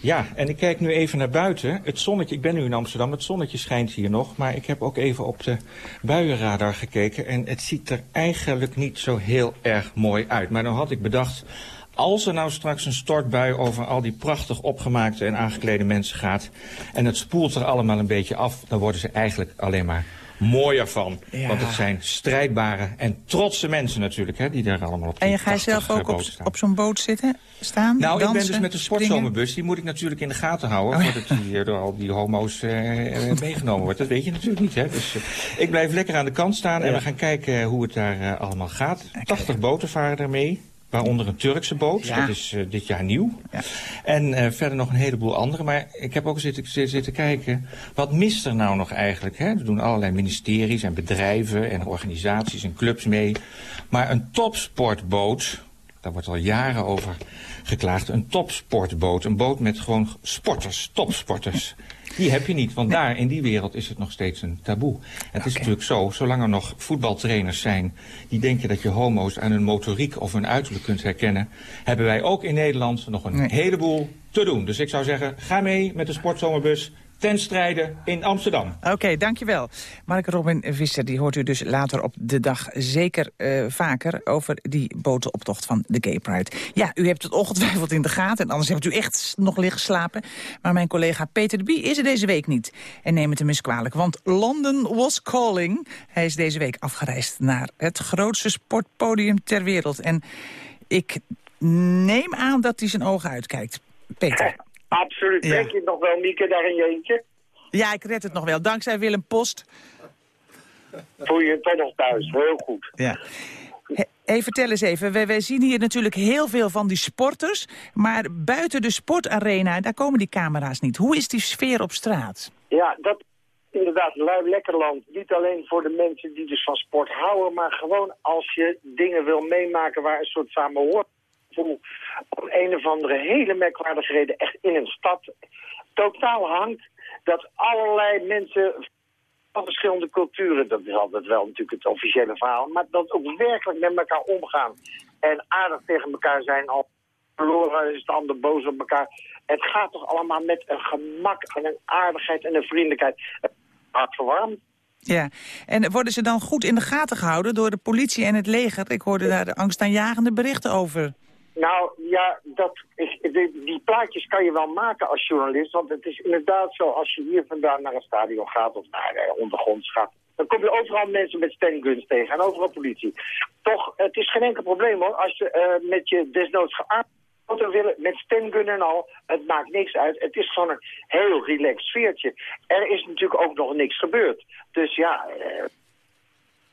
Ja, en ik kijk nu even naar buiten. Het zonnetje, ik ben nu in Amsterdam, het zonnetje schijnt hier nog. Maar ik heb ook even op de buienradar gekeken. En het ziet er eigenlijk niet zo heel erg mooi uit. Maar dan had ik bedacht, als er nou straks een stortbui over al die prachtig opgemaakte en aangeklede mensen gaat... en het spoelt er allemaal een beetje af, dan worden ze eigenlijk alleen maar mooier van. Ja. Want het zijn strijdbare en trotse mensen natuurlijk, hè, die daar allemaal op En je gaat zelf ook op, op zo'n boot zitten, staan, Nou, dansen, ik ben dus met de sportzomerbus. Die moet ik natuurlijk in de gaten houden, oh, ja. voordat die door al die homo's uh, meegenomen wordt. Dat weet je natuurlijk niet, hè. Dus uh, ik blijf lekker aan de kant staan en we gaan kijken hoe het daar uh, allemaal gaat. 80 boten varen mee. Waaronder een Turkse boot, ja. dat is uh, dit jaar nieuw. Ja. En uh, verder nog een heleboel andere. Maar ik heb ook zitten, zitten kijken, wat mist er nou nog eigenlijk? Hè? Er doen allerlei ministeries en bedrijven en organisaties en clubs mee. Maar een topsportboot, daar wordt al jaren over geklaagd. Een topsportboot, een boot met gewoon sporters, topsporters. Die heb je niet, want nee. daar in die wereld is het nog steeds een taboe. Het okay. is natuurlijk zo, zolang er nog voetbaltrainers zijn... die denken dat je homo's aan hun motoriek of hun uiterlijk kunt herkennen... hebben wij ook in Nederland nog een nee. heleboel te doen. Dus ik zou zeggen, ga mee met de sportzomerbus ten strijde in Amsterdam. Oké, okay, dankjewel. Mark Robin Visser, die hoort u dus later op de dag zeker uh, vaker... over die botenoptocht van de Gay Pride. Ja, u hebt het ongetwijfeld in de gaten... en anders hebt u echt nog liggen slapen. Maar mijn collega Peter de Bie is er deze week niet. En neem het hem eens kwalijk, want London was calling. Hij is deze week afgereisd naar het grootste sportpodium ter wereld. En ik neem aan dat hij zijn ogen uitkijkt. Peter. Absoluut. Denk je nog wel, Mieke, daar in je eentje? Ja, ik red het nog wel. Dankzij Willem Post. Voel je toch nog thuis. Heel goed. Ja. Hey, vertel eens even. Wij, wij, zien hier natuurlijk heel veel van die sporters. Maar buiten de sportarena, daar komen die camera's niet. Hoe is die sfeer op straat? Ja, dat inderdaad lui lekkerland. Niet alleen voor de mensen die dus van sport houden... maar gewoon als je dingen wil meemaken waar een soort samenhoort om een of andere hele merkwaardige reden echt in een stad totaal hangt. Dat allerlei mensen van verschillende culturen, dat is altijd wel natuurlijk het officiële verhaal, maar dat ook werkelijk met elkaar omgaan. en aardig tegen elkaar zijn. Al verloren is de ander boos op elkaar. Het gaat toch allemaal met een gemak en een aardigheid en een vriendelijkheid. Het hart verwarmd. Ja, en worden ze dan goed in de gaten gehouden door de politie en het leger? Ik hoorde daar de angstaanjagende berichten over. Nou ja, dat is, die, plaatjes kan je wel maken als journalist. Want het is inderdaad zo, als je hier vandaan naar een stadion gaat of naar eh, ondergronds gaat... dan kom je overal mensen met stenguns tegen en overal politie. Toch, het is geen enkel probleem hoor, als je eh, met je desnoods geaard auto willen, met stengun en al, het maakt niks uit. Het is gewoon een heel relaxed sfeertje. Er is natuurlijk ook nog niks gebeurd. Dus ja, eh,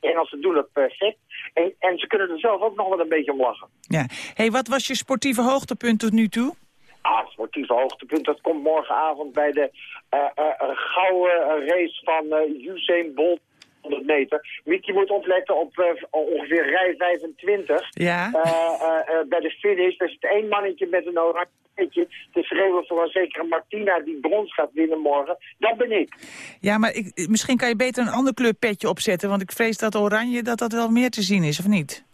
en als ze doen dat perfect. En, en ze kunnen er zelf ook nog wel een beetje om lachen. Ja. hey, wat was je sportieve hoogtepunt tot nu toe? Ah, sportieve hoogtepunt, dat komt morgenavond bij de uh, uh, gouden race van uh, Usain Bolt 100 meter. Mickey moet opletten op uh, ongeveer rij 25. Ja. Uh, uh, bij de finish, er zit één mannetje met een oranje te schreeuwen voor een zekere Martina die brons gaat winnen morgen. Dat ben ik. Ja, maar ik, misschien kan je beter een ander kleurpetje opzetten, want ik vrees dat oranje dat dat wel meer te zien is, of niet?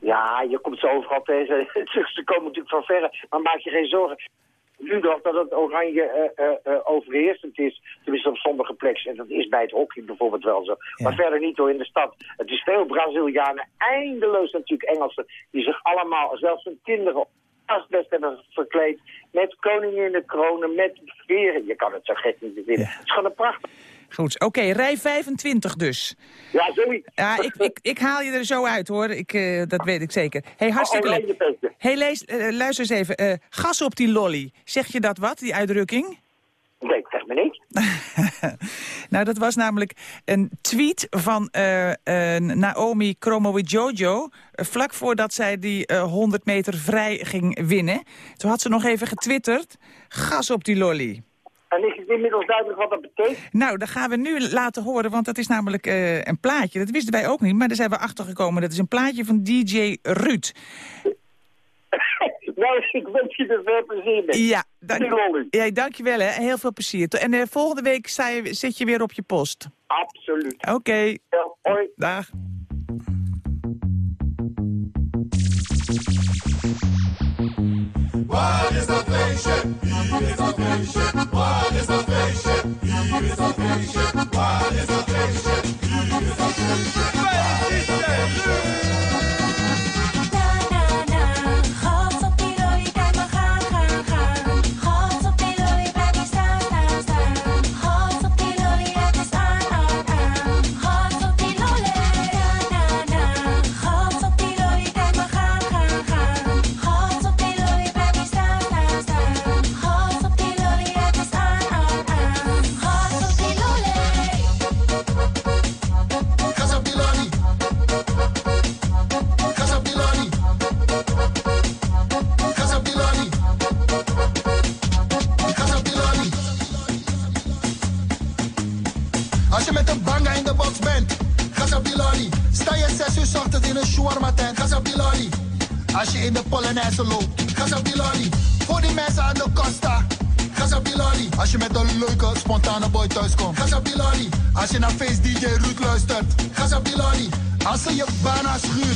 Ja, je komt ze overal tegen. ze komen natuurlijk van verre, maar maak je geen zorgen nu nog dat het oranje uh, uh, overheersend is. Tenminste op sommige plekken. En dat is bij het hockey bijvoorbeeld wel zo. Maar verder niet door in de stad. Het is veel Brazilianen, eindeloos natuurlijk Engelsen... die zich allemaal, zelfs hun kinderen asbest hebben verkleed. Met kronen, met veren. Je kan het zo gek niet vinden. Het is gewoon een prachtig. Goed, oké, rij 25 dus. Ja, zoiets. Ja, ik, ik, ik haal je er zo uit, hoor. Ik, uh, dat weet ik zeker. hey, hartstikke leuk. hey, lees, uh, luister eens even. Uh, gas op die lolly. Zeg je dat wat, die uitdrukking? Nee, zeg me niet. nou, dat was namelijk een tweet van uh, uh, Naomi Kromowidjojo... Uh, vlak voordat zij die 100 meter vrij ging winnen. Toen had ze nog even getwitterd. Gas op die lolly. En is het inmiddels duidelijk wat dat betekent? Nou, dat gaan we nu laten horen, want dat is namelijk een plaatje. Dat wisten wij ook niet, maar daar zijn we achtergekomen. Dat is een plaatje van DJ Ruud. Nou, ik wens je er veel plezier mee. Ja, dank, ja, dankjewel hè. Heel veel plezier. En uh, volgende week je, zit je weer op je post. Absoluut. Oké. Okay. Ja, hoi. Dag. What is the patient? He is a patient. What is the patient? He is a patient. What is the patient? He is a patient. What is the patient? Spontane boy thuiskomt. Gazabilani. Als je naar Face DJ Ruud luistert. Gazabilani. Als ze je bijna schuurt.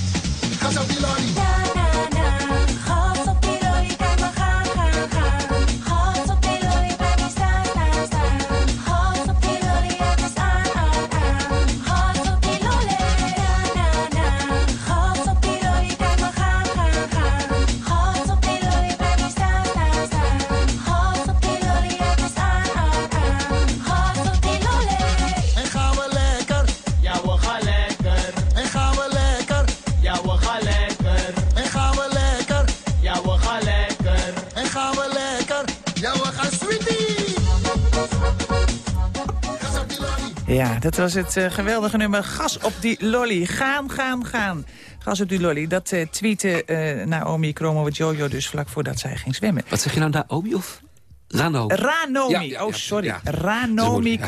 Dat was het uh, geweldige nummer Gas op die lolly. Gaan, gaan, gaan. Gas op die lolly. Dat uh, tweette uh, Naomi Jojo dus vlak voordat zij ging zwemmen. Wat zeg je nou, Naomi of... Ranomi. Ranomi. Ja, ja, oh, sorry. Ja. Ranomi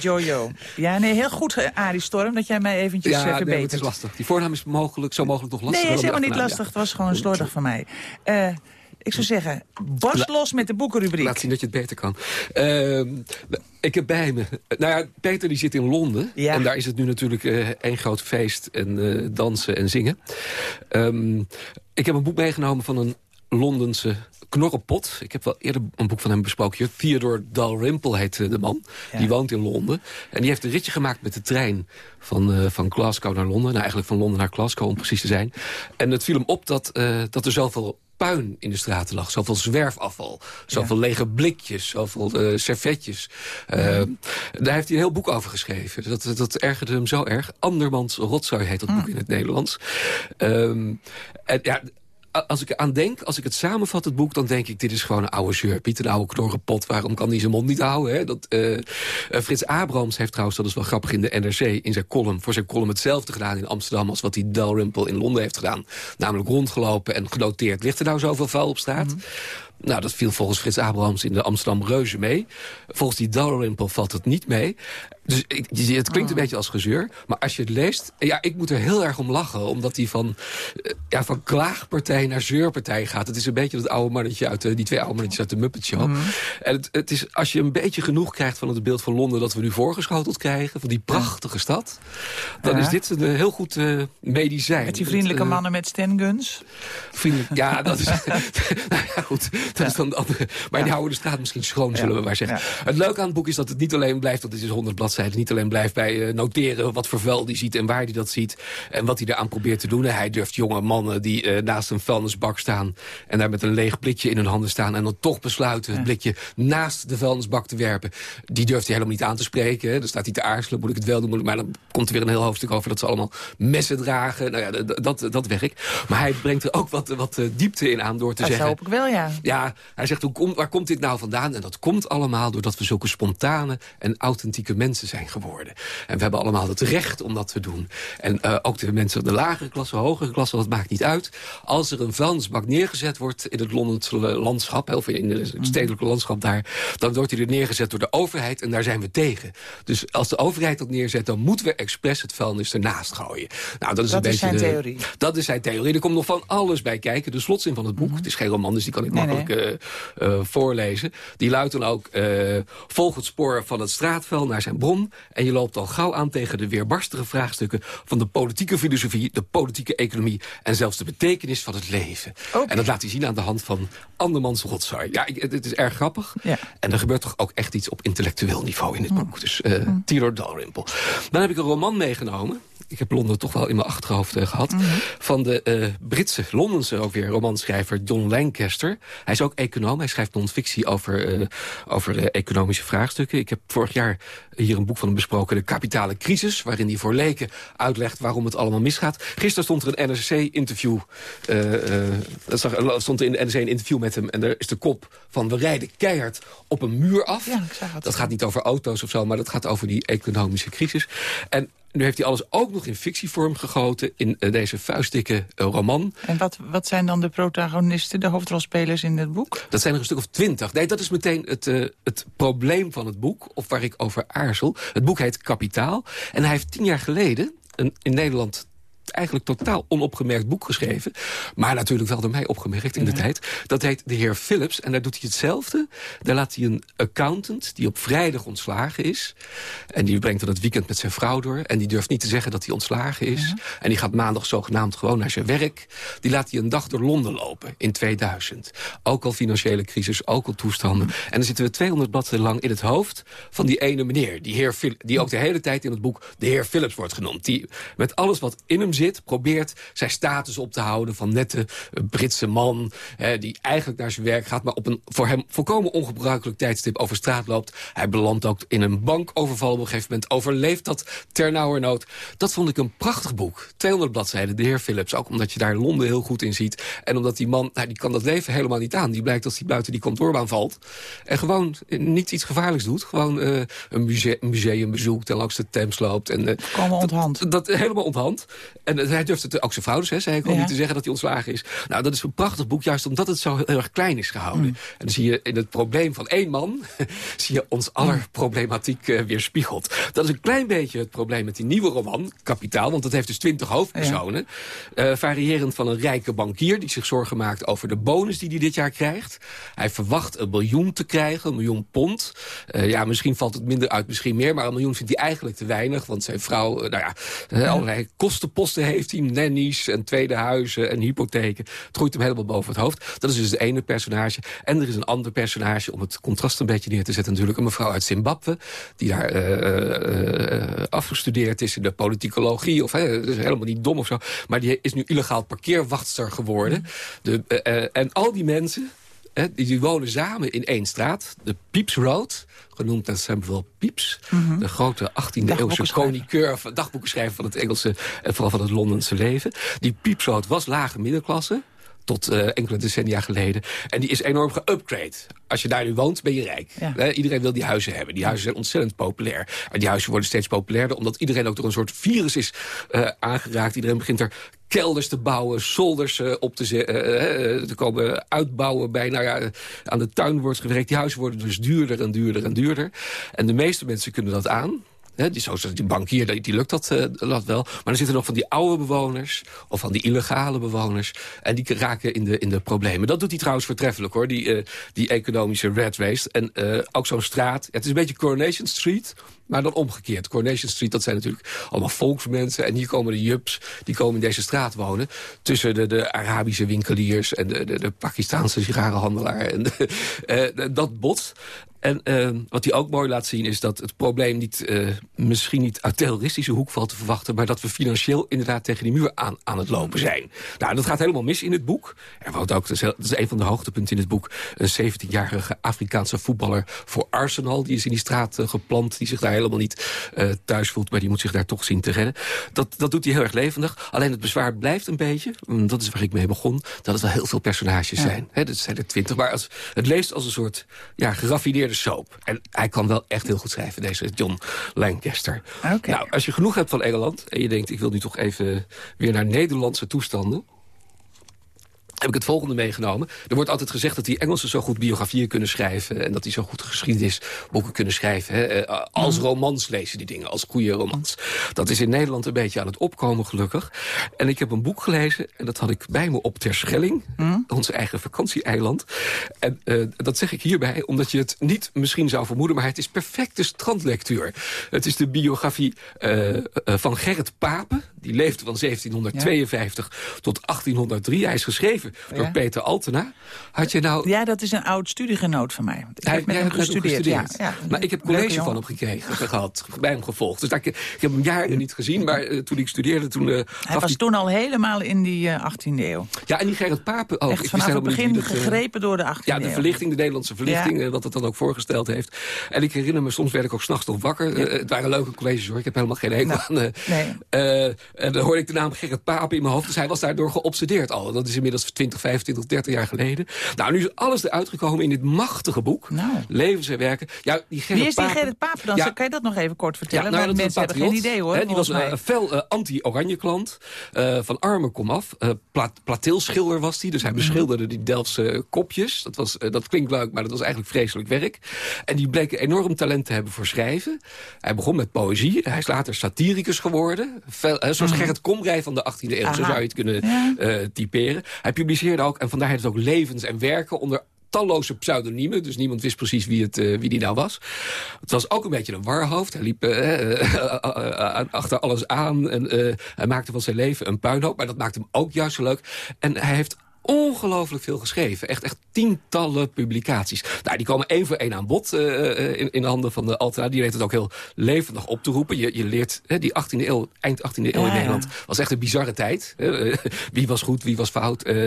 Jojo. Ja, nee, heel goed, Arie Storm, dat jij mij eventjes ja, verbetert. Nee, het is lastig. Die voornaam is mogelijk, zo mogelijk nog lastig. Nee, is helemaal niet lastig. Het was gewoon slordig van mij. Ik zou zeggen, barst los met de boekenrubriek. Laat zien dat je het beter kan. Ehm, ik heb bij me... Nou ja, Peter die zit in Londen. En daar is het nu natuurlijk één groot feest en eh, dansen en zingen. Ehm, ik heb een boek meegenomen van een Londense knorrenpot. Ik heb wel eerder een boek van hem besproken. Theodore Dalrymple heet eh, de man. Die woont in Londen. En die heeft een ritje gemaakt met de trein van, van Glasgow naar Londen. Nou, eigenlijk van Londen naar Glasgow, om precies te zijn. En het viel hem op dat, dat er zoveel puin in de straten lag. Zoveel zwerfafval, zoveel lege blikjes, zoveel eh, servetjes. Eh, Daar heeft hij een heel boek over geschreven. Dat, dat ergerde hem zo erg. Andermans rotzooi heet dat boek in het Nederlands. Ehm, en ja, als ik aan denk, als ik het samenvat, het boek... dan denk ik, dit is gewoon een oude zeurpiet, een oude knorrenpot. Waarom kan hij zijn mond niet houden? Hè? Dat, eh, Frits Abrams heeft trouwens, dat is wel grappig in de NRC... in zijn column, voor zijn column hetzelfde gedaan in Amsterdam... als wat hij Dalrymple in Londen heeft gedaan. Namelijk rondgelopen en genoteerd. Ligt er nou zoveel vuil op straat? Nou, dat viel volgens Frits Abrahams in de Amsterdam Reuze mee. Volgens die Dalrymple valt het niet mee. Dus ik, het klinkt een beetje als gezeur. Maar als je het leest... Ja, ik moet er heel erg om lachen. Omdat hij van, eh, ja, van klaagpartij naar zeurpartij gaat. Het is een beetje dat oude mannetje uit de, die twee oude mannetjes uit de Muppet Show. En het, het is, als je een beetje genoeg krijgt van het beeld van Londen... dat we nu voorgeschoteld krijgen, van die prachtige stad... dan Ja. is dit een eh, heel goed eh, medicijn. Met die vriendelijke Het, mannen met stenguns. Vriendelijk, ja, dat is... nou ja, goed, dat is dan de andere. Maar die houden de straat misschien schoon, zullen we maar zeggen. Het leuke aan het boek is dat het niet alleen blijft... want het is 100 bladzijden, niet alleen blijft bij eh, noteren... wat voor vuil die ziet en waar hij dat ziet... en wat hij eraan probeert te doen. Hij durft jonge mannen die eh, naast een vuilnisbak staan... en daar met een leeg blikje in hun handen staan... en dan toch besluiten het blikje naast de vuilnisbak te werpen. Die durft hij helemaal niet aan te spreken. Hè. Dan staat hij te aarzelen, moet ik het wel doen? Moet ik- Maar dan komt er weer een heel hoofdstuk over... dat ze allemaal messen dragen. Nou ja, d- dat, dat werk. Maar hij brengt er ook wat, wat eh, diepte in aan door te Dat zeggen... hoop ik wel, ja. Ja, hij zegt, hoe kom, waar komt dit nou vandaan? En dat komt allemaal doordat we zulke spontane en authentieke mensen zijn geworden. En we hebben allemaal het recht om dat te doen. En eh, ook de mensen, de lagere klasse, hogere klasse, dat maakt niet uit. Als er een vuilnisbak neergezet wordt in het Londense landschap... of in het stedelijke landschap daar... dan wordt hij er neergezet door de overheid en daar zijn we tegen. Dus als de overheid dat neerzet, dan moeten we expres het vuilnis ernaast gooien. Nou, dat is, Dat een is beetje zijn de- theorie. Dat is zijn theorie. Er komt nog van alles bij kijken. De slotzin van het boek, het is geen roman, dus die kan ik Nee, makkelijk eh, eh, voorlezen. Die luidt dan ook... eh, volg het spoor van het straatvuil naar zijn bron... en je loopt al gauw aan tegen de weerbarstige vraagstukken... van de politieke filosofie, de politieke economie... en zelfs de betekenis van het leven. En dat laat hij zien aan de hand van andermans rotzooi. Ja, ik- het, is erg grappig. En er gebeurt toch ook echt iets op intellectueel niveau in dit boek. Dus eh Theodore Dalrymple. Dan heb ik een roman meegenomen. Ik heb Londen toch wel in mijn achterhoofd eh, gehad. Van de Britse, Londense ook weer romanschrijver John Lancaster. Hij is ook econoom. Hij schrijft non-fictie over, eh, over eh, economische vraagstukken. Ik heb vorig jaar hier een boek van hem besproken. De kapitale crisis. Waarin hij voor leken uitlegt waarom het allemaal misgaat. Gisteren stond er een NRC-interview. stond er in de NRC een interview met hem. En daar is de kop van we rijden keihard op een muur af. Dat gaat niet over auto's of zo. Maar dat gaat over die economische crisis. En nu heeft hij alles ook nog in fictievorm gegoten... in eh, deze vuistdikke eh, roman. En wat, wat zijn dan de protagonisten, de hoofdrolspelers in het boek? Dat zijn er een stuk of twintig. Nee, dat is meteen het, eh, het probleem van het boek, of waar ik over aarzel. Het boek heet Kapitaal. En hij heeft tien jaar geleden een, in Nederland eigenlijk totaal onopgemerkt boek geschreven. Maar natuurlijk wel door mij opgemerkt in de tijd. Dat heet De Heer Philips. En daar doet hij hetzelfde. Daar laat hij een accountant die op vrijdag ontslagen is. En die brengt dan het weekend met zijn vrouw door. En die durft niet te zeggen dat hij ontslagen is. En die gaat maandag zogenaamd gewoon naar zijn werk. Die laat hij een dag door Londen lopen in 2000. Ook al financiële crisis, ook al toestanden. En dan zitten we 200 bladzijden lang in het hoofd van die ene meneer. Die, heer Phil- die ook de hele tijd in het boek de heer Philips wordt genoemd. Die met alles wat in hem zit probeert zijn status op te houden... van nette eh, Britse man hè, die eigenlijk naar zijn werk gaat... maar op een voor hem volkomen ongebruikelijk tijdstip over straat loopt. Hij belandt ook in een bankoverval op een gegeven moment. Overleeft dat ternauwernood. Dat vond ik een prachtig boek. 200 bladzijden, de heer Philips. Ook omdat je daar Londen heel goed in ziet. En omdat die man, nou, die kan dat leven helemaal niet aan. Die blijkt als hij buiten die kantoorbaan valt. En gewoon eh, niet iets gevaarlijks doet. Gewoon eh, een, muse- een museum bezoekt en langs de Thames loopt. En, Komen onthand. Dat, dat helemaal onthand. En hij durft het ook zijn vrouw dus, hè, zei ik al, Ja. niet te zeggen dat hij ontslagen is. Nou, dat is een prachtig boek, juist omdat het zo heel erg klein is gehouden. Mm. En dan zie je in het probleem van één man... zie je ons aller problematiek eh, weerspiegeld. Dat is een klein beetje het probleem met die nieuwe roman, Kapitaal. Want dat heeft dus twintig hoofdpersonen. Eh, variërend van een rijke bankier die zich zorgen maakt over de bonus die hij dit jaar krijgt. Hij verwacht een miljoen te krijgen, een miljoen pond. Eh, ja, misschien valt het minder uit, misschien meer. Maar een miljoen vindt hij eigenlijk te weinig. Want zijn vrouw, nou ja, allerlei kostenposten heeft hij. Nannies en tweede huizen en hypotheken. Het groeit hem helemaal boven het hoofd. Dat is dus het ene personage. En er is een ander personage, om het contrast een beetje neer te zetten natuurlijk. Een mevrouw uit Zimbabwe, die daar eh, eh, afgestudeerd is in de politicologie. Of hè, dus helemaal niet dom of zo. Maar die is nu illegaal parkeerwachtster geworden. De, eh, eh, en al die mensen... die, wonen samen in één straat, de Pieps Road, genoemd naar Samuel Pepys. De grote 18e eeuwse chroniqueur, van- dagboekenschrijver van het Engelse en vooral van het Londense leven. Die Pieps Road was lage middenklasse tot eh, enkele decennia geleden. En die is enorm geupgrade. Als je daar nu woont, ben je rijk. Ja. Iedereen wil die huizen hebben. Die huizen zijn ontzettend populair. En die huizen worden steeds populairder... omdat iedereen ook door een soort virus is eh, aangeraakt. Iedereen begint er kelders te bouwen, zolders eh, op te, eh, eh, te komen uitbouwen. Bij, nou ja, aan de tuin wordt gewerkt. Die huizen worden dus duurder en duurder en duurder. En de meeste mensen kunnen dat aan. Hè, die, zoals die bankier, die, die lukt dat, eh, dat wel. Maar er zitten nog van die oude bewoners... of van die illegale bewoners. En die raken in de, in de problemen. Dat doet hij trouwens voortreffelijk, hoor. Die, eh, die economische red race. En eh, ook zo'n straat. Het is een beetje Coronation Street... Maar dan omgekeerd. Coronation Street, dat zijn natuurlijk allemaal volksmensen. En hier komen de jups, die komen in deze straat wonen. Tussen de, de Arabische winkeliers en de, de, de Pakistaanse sigarenhandelaar. En dat bot. En eh, wat hij ook mooi laat zien is dat het probleem niet, eh, misschien niet uit terroristische hoek valt te verwachten... maar dat we financieel inderdaad tegen die muur aan, aan het lopen zijn. Nou, dat gaat helemaal mis in het boek. Er woont ook, dat is, heel- dat is een van de hoogtepunten in het boek... een 17-jarige Afrikaanse voetballer voor Arsenal. Die is in die straat eh, geplant, die zich daar helemaal niet eh, thuis voelt... maar die moet zich daar toch zien te redden. Dat, dat doet hij heel erg levendig. Alleen het bezwaar blijft een beetje, mm, dat is waar ik mee begon... dat het wel heel veel personages Ja. zijn. Hè, dat zijn er twintig. Maar als, het leest als een soort ja, geraffineerde soap. En hij kan wel echt heel goed schrijven, deze John Lancaster. Nou, als je genoeg hebt van Engeland... en je denkt, ik wil nu toch even weer naar Nederlandse toestanden heb ik het volgende meegenomen. Er wordt altijd gezegd dat die Engelsen zo goed biografieën kunnen schrijven... en dat die zo goed geschiedenisboeken kunnen schrijven. Hè. Eh, Als romans lezen die dingen, als goede romans. Dat is in Nederland een beetje aan het opkomen, gelukkig. En ik heb een boek gelezen, en dat had ik bij me op Terschelling... onze eigen vakantieeiland. En eh, dat zeg ik hierbij, omdat je het niet misschien zou vermoeden... maar het is perfecte strandlectuur. Het is de biografie eh, van Gerrit Papen. Die leefde van 1752 tot 1803. Hij is geschreven door. Peter Altena. Had je nou... Ja, dat is een oud studiegenoot van mij. Ik Hij- heb met hem gestudeerd. Ja, gestudeerd. ja. Maar ik heb Leuke college van hem gekregen, gehad, bij hem gevolgd. Dus daar, ik, ik heb hem jaren niet gezien, maar eh, toen ik studeerde... Toen, eh, Hij was toen al helemaal in die eh, 18e eeuw. Ja, en die Gerrit Papen ook. Echt vanaf het begin dat, eh, gegrepen door de 18e Ja, de verlichting, de Nederlandse verlichting, eh, wat het dan ook voorgesteld heeft. En ik herinner me, soms werd ik ook s'nachts nog wakker. Eh, het waren leuke colleges hoor, ik heb helemaal geen hekel aan. eh, Nee. En dan hoorde ik de naam Gerrit Papen in mijn hoofd. Dus hij was daardoor geobsedeerd al. Dat is inmiddels 20, 25, 30 jaar geleden. Nou, nu is alles eruit gekomen in dit machtige boek. Levens en werken. Ja, die Gerrit Nou. Wie is die Gerrit Papen dan? Ja, Kan je dat nog even kort vertellen? nou, Want mensen hebben geen idee hoor. Hè, die was een eh, fel eh, anti-oranje klant. eh, van arme komaf. Uh, pla plateelschilder was hij. Dus hij Mhm. beschilderde die Delftse kopjes. Dat, was, dat klinkt leuk, maar dat was eigenlijk vreselijk werk. En die bleek enorm talent te hebben voor schrijven. Hij begon met poëzie. Hij is later satiricus geworden. Fel, zoals Gerrit Komrij van de 18e eeuw. Zo zou je het kunnen eh, typeren. Hij publiceerde ook, en vandaar heet het ook levens en werken... onder talloze pseudoniemen. Dus niemand wist precies wie, het, eh, wie die nou was. Het was ook een beetje een warhoofd. Hij liep eh, achter alles aan. En hij maakte van zijn leven een puinhoop. Maar dat maakte hem ook juist zo leuk. En hij heeft ongelooflijk veel geschreven. Echt, echt tientallen publicaties. Nou, die komen één voor één aan bod eh, in, in de handen van de Altena. Die weet het ook heel levendig op te roepen. Je, je leert, hè, die 18e eeuw, eind 18e eeuw Ja, in. Nederland... was echt een bizarre tijd. hè. wie was goed, wie was fout. Eh,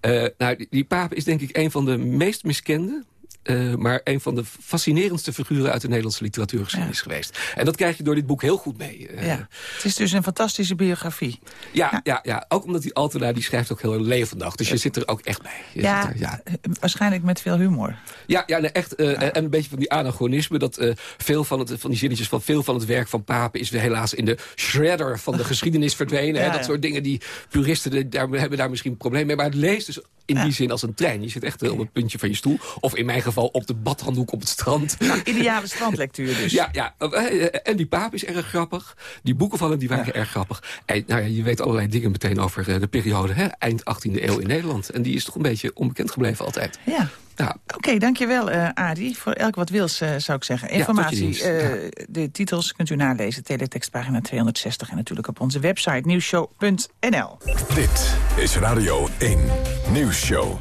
eh, nou, die, die paap is denk ik een van de meest miskende eh, maar een van de fascinerendste figuren... uit de Nederlandse literatuurgeschiedenis geweest. En dat krijg je door dit boek heel goed mee. Eh, Ja. Het is dus een fantastische biografie. ja, ja. Ja, ook omdat die Altena die schrijft ook heel levendig. Dus je zit er ook echt bij. Je Ja, er- ja. eh, waarschijnlijk met veel humor. Ja, ja nee, echt. En een beetje van die anachronisme. Dat veel van, het, van die zinnetjes van veel van het werk van Papen... is helaas in de shredder van de geschiedenis verdwenen. hè. Dat soort dingen die puristen daar, hebben daar misschien een probleem mee. Maar het leest dus in die zin als een trein. Je zit echt eh, op het puntje van je stoel. Of in mijn geval op de badhanddoek op het strand. Ideale strandlectuur dus. Ja, ja. eh, eh, en die paap is erg grappig. Die boeken van hem die waren erg grappig. En nou ja, je weet allerlei dingen meteen over de periode hè, eind 18e eeuw in Nederland. En die is toch een beetje onbekend gebleven altijd. Ja. Ja. Oké, dankjewel uh, Adi. Voor elk wat wils uh, zou ik zeggen. Informatie, uh, de titels kunt u nalezen. Teletextpagina 260 en natuurlijk op onze website nieuwsshow.nl. Dit is Radio 1 Nieuwsshow.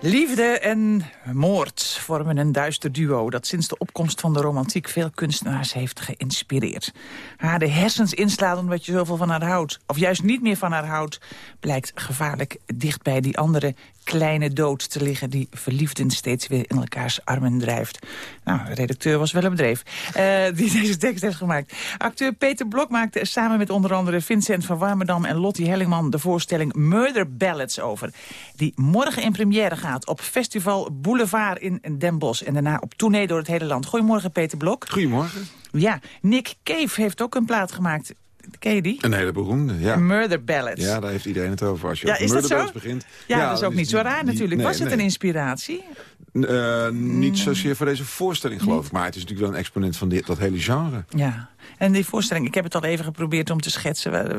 Liefde en moord vormen een duister duo... dat sinds de opkomst van de romantiek veel kunstenaars heeft geïnspireerd. Haar de hersens inslaan omdat je zoveel van haar houdt... of juist niet meer van haar houdt... blijkt gevaarlijk dicht bij die andere kleine dood te liggen... die verliefden steeds weer in elkaars armen drijft. Nou, de redacteur was wel een bedrijf uh, die deze tekst heeft gemaakt. Acteur Peter Blok maakte samen met onder andere Vincent van Warmerdam... en Lottie Hellingman de voorstelling Murder Ballads over... die morgen in première gaat op Festival Boulevard in Den Bosch... en daarna op tournee door het hele land. Goedemorgen, Peter Blok. Goedemorgen. Ja, Nick Cave heeft ook een plaat gemaakt... Ken je die? Een hele beroemde, ja. Murder Ballads. Ja, daar heeft iedereen het over. Als je ja, dat Murder zo? Ballads begint. Ja, dat is ook niet zo raar die- natuurlijk. nee, Was het een inspiratie? Uh, niet zozeer voor deze voorstelling, geloof ik. Maar het is natuurlijk wel een exponent van dit, dat hele genre. Ja. En die voorstelling, ik heb het al even geprobeerd om te schetsen. Waar,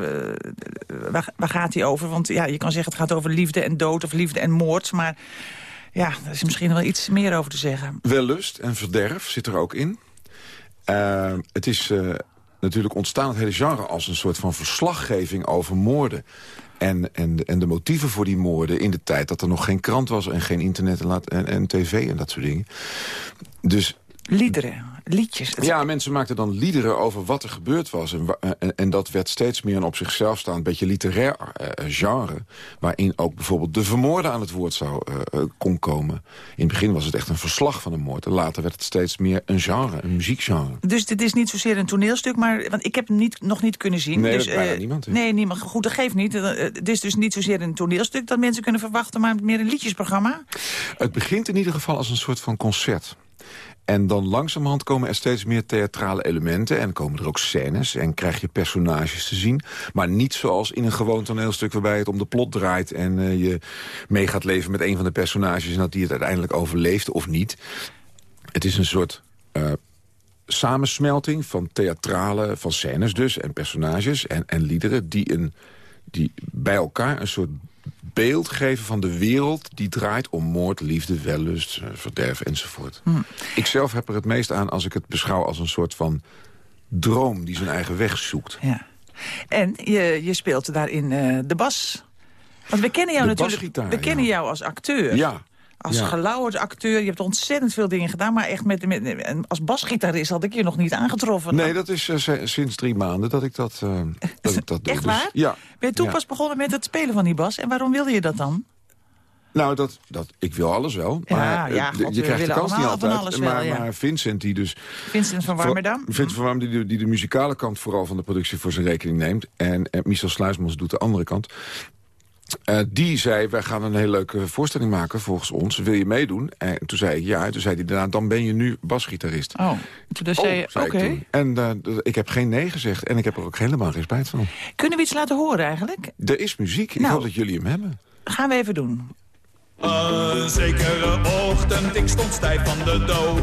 waar, waar gaat die over? Want ja, je kan zeggen het gaat over liefde en dood of liefde en moord. Maar ja, daar is misschien wel iets meer over te zeggen. Wellust en verderf zit er ook in. Uh, het is uh, natuurlijk ontstaan, het hele genre, als een soort van verslaggeving over moorden. En, en, en de motieven voor die moorden in de tijd dat er nog geen krant was... en geen internet en, laat- en, en tv en dat soort dingen. Dus Liederen, liedjes. Het- ja, mensen maakten dan liederen over wat er gebeurd was. En, en, en dat werd steeds meer een op zichzelf staand beetje literair eh, genre. Waarin ook bijvoorbeeld de vermoorde aan het woord zou eh, eh, kon komen. In het begin was het echt een verslag van een moord. En later werd het steeds meer een genre, een muziekgenre. Dus dit is niet zozeer een toneelstuk, maar want ik heb hem niet, nog niet kunnen zien. Nee, dus, eh, niemand, hè? Nee, niemand. Goed, dat geeft niet. Eh, Het is dus niet zozeer een toneelstuk dat mensen kunnen verwachten, maar meer een liedjesprogramma. Het begint in ieder geval als een soort van concert. En dan langzamerhand komen er steeds meer theatrale elementen... en komen er ook scènes en krijg je personages te zien. Maar niet zoals in een gewoon toneelstuk waarbij het om de plot draait... en eh, je mee gaat leven met een van de personages... en dat die het uiteindelijk overleeft of niet. Het is een soort eh, samensmelting van theatrale, van scènes dus... en personages en, en liederen die, een, die bij elkaar een soort beeld geven van de wereld... die draait om moord, liefde, wellust, eh, verderf enzovoort. Hm. Ik zelf heb er het meest aan als ik het beschouw als een soort van droom... die zijn eigen weg zoekt. Ja. En je, je speelt daarin eh, de bas. Want we kennen jou De natuurlijk. basgitaar, we kennen ja. jou als acteur. Ja. Als ja. gelauwerd acteur. Je hebt ontzettend veel dingen gedaan. Maar echt met, met, en als basgitarist had ik je nog niet aangetroffen. Nee, dat is eh, si- sinds drie maanden dat ik dat, eh, dat, ik dat doe. Echt Dus, waar? ja. Ben je toen ja. pas begonnen met het spelen van die bas? En waarom wilde je dat dan? Nou, dat, dat, ik wil alles wel. Ja, maar eh, ja, de- God, je krijgt de kans niet altijd. wel, maar, ja. maar Vincent, die dus... Vincent van Warmerdam? Vincent van Warmerdam, die, de- die de muzikale kant vooral van de productie voor zijn rekening neemt. En, en Michel Sluismans doet de andere kant. Eh, die zei, wij gaan een hele leuke voorstelling maken volgens ons. Wil je meedoen? En toen zei ik ja. En toen zei hij daarna, dan ben je nu basgitarist. Oh, toen zei je, zei ik oké. En eh, d- ik heb geen nee gezegd. En ik heb er ook helemaal geen spijt van. Kunnen we iets laten horen eigenlijk? Er is muziek. Ik Nou. hoop dat jullie hem hebben. Gaan we even doen. Een zekere ochtend, ik stond stijf van de doop.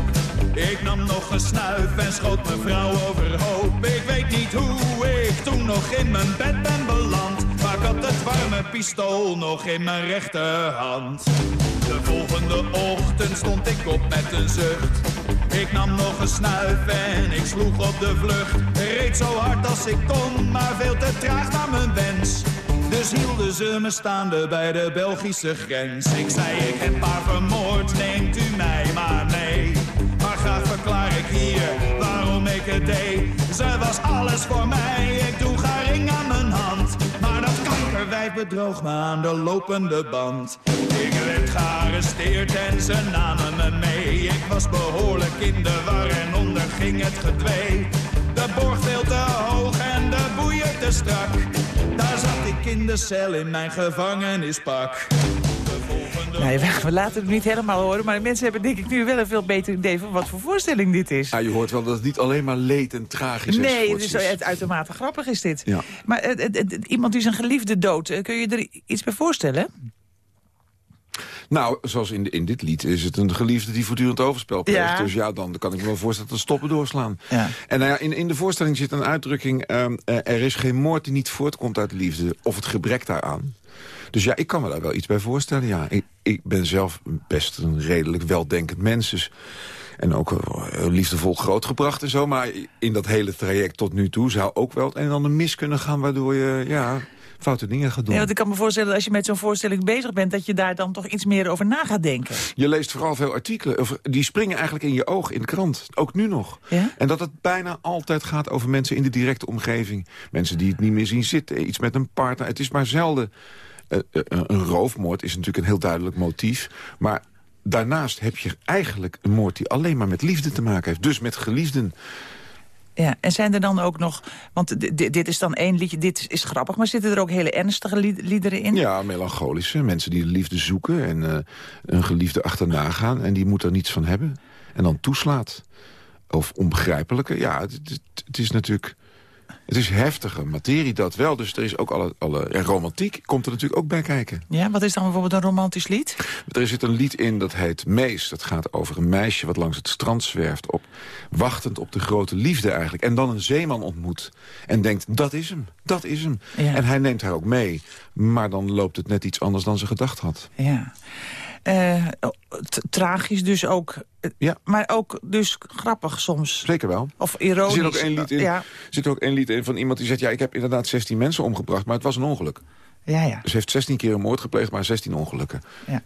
Ik nam nog een snuif en schoot mijn vrouw overhoop. Ik weet niet hoe ik toen nog in mijn bed ben ik had het warme pistool nog in mijn rechterhand. De volgende ochtend stond ik op met een zucht. Ik nam nog een snuif en ik sloeg op de vlucht. Reed zo hard als ik kon, maar veel te traag naar mijn wens. Dus hielden ze me staande bij de Belgische grens. Ik zei, ik heb haar vermoord, neemt u mij maar mee. Maar graag verklaar ik hier waarom ik het deed. Ze was alles voor mij, bedroog me aan de lopende band. Ik werd gearresteerd en ze namen me mee. Ik was behoorlijk in de war en onderging het gedwee. De borg veel te hoog en de boeien te strak. Daar zat ik in de cel in mijn gevangenispak. We- laten het niet helemaal horen, maar de mensen hebben denk ik nu wel een veel beter idee van wat voor voorstelling dit is. Ja, je hoort wel dat het niet alleen maar leed en tragisch Nee, enzovoorts het is is. uit- uitermate grappig is dit. Ja. Maar iemand die zijn geliefde dood, eh, kun je er iets bij voorstellen? Nou, zoals in, in dit lied is het een geliefde die voortdurend overspel pleegt. Ja. Dus ja, dan kan ik me wel voorstellen dat stoppen doorslaan. Ja. En nou ja, in, in de voorstelling zit een uitdrukking... ehm, eh, er is geen moord die niet voortkomt uit liefde of het gebrek daaraan. Dus ja, ik kan me daar wel iets bij voorstellen, ja. Ik, ik ben zelf best een redelijk weldenkend mens, dus... En ook eh, liefdevol grootgebracht en zo. Maar in dat hele traject tot nu toe zou ook wel het een en ander mis kunnen gaan... waardoor je ja, foute dingen gaat doen. Ja, want ik kan me voorstellen als je met zo'n voorstelling bezig bent... dat je daar dan toch iets meer over na gaat denken. Je leest vooral veel artikelen. Of, die springen eigenlijk in je oog in de krant. Ook nu nog. Ja? En dat het bijna altijd gaat over mensen in de directe omgeving. Mensen die het niet meer zien zitten. Iets met een partner. Het is maar zelden... eh, eh, een roofmoord is natuurlijk een heel duidelijk motief. Maar daarnaast heb je eigenlijk een moord die alleen maar met liefde te maken heeft. Dus met geliefden. Ja, en zijn er dan ook nog... Want di- di- dit is dan één liedje, dit is, grappig... maar zitten er ook hele ernstige lied- liederen in? Ja, melancholische. Mensen die de liefde zoeken en eh, een geliefde achterna gaan. En die moet er niets van hebben. En dan toeslaat. Of onbegrijpelijke. Ja, het, het- het is natuurlijk... Het is heftige materie, dat wel. Dus er is ook alle, alle en romantiek komt er natuurlijk ook bij kijken. Ja, wat is dan bijvoorbeeld een romantisch lied? Er zit een lied in dat heet Mees. Dat gaat over een meisje wat langs het strand zwerft. Op, wachtend op de grote liefde eigenlijk. En dan een zeeman ontmoet. En denkt, dat is hem, dat is hem. Ja. En hij neemt haar ook mee. Maar dan loopt het net iets anders dan ze gedacht had. Ja. Eh, oh, tragisch dus ook. eh, Ja. Maar ook dus grappig soms. Zeker wel. Of Er ironisch. zit ook één lied in, Ja, er zit ook één lied in van iemand die zegt... ja, ik heb inderdaad 16 mensen omgebracht, maar het was een ongeluk. Ja, ja. Dus ze heeft 16 keer een moord gepleegd, maar 16 ongelukken. ja.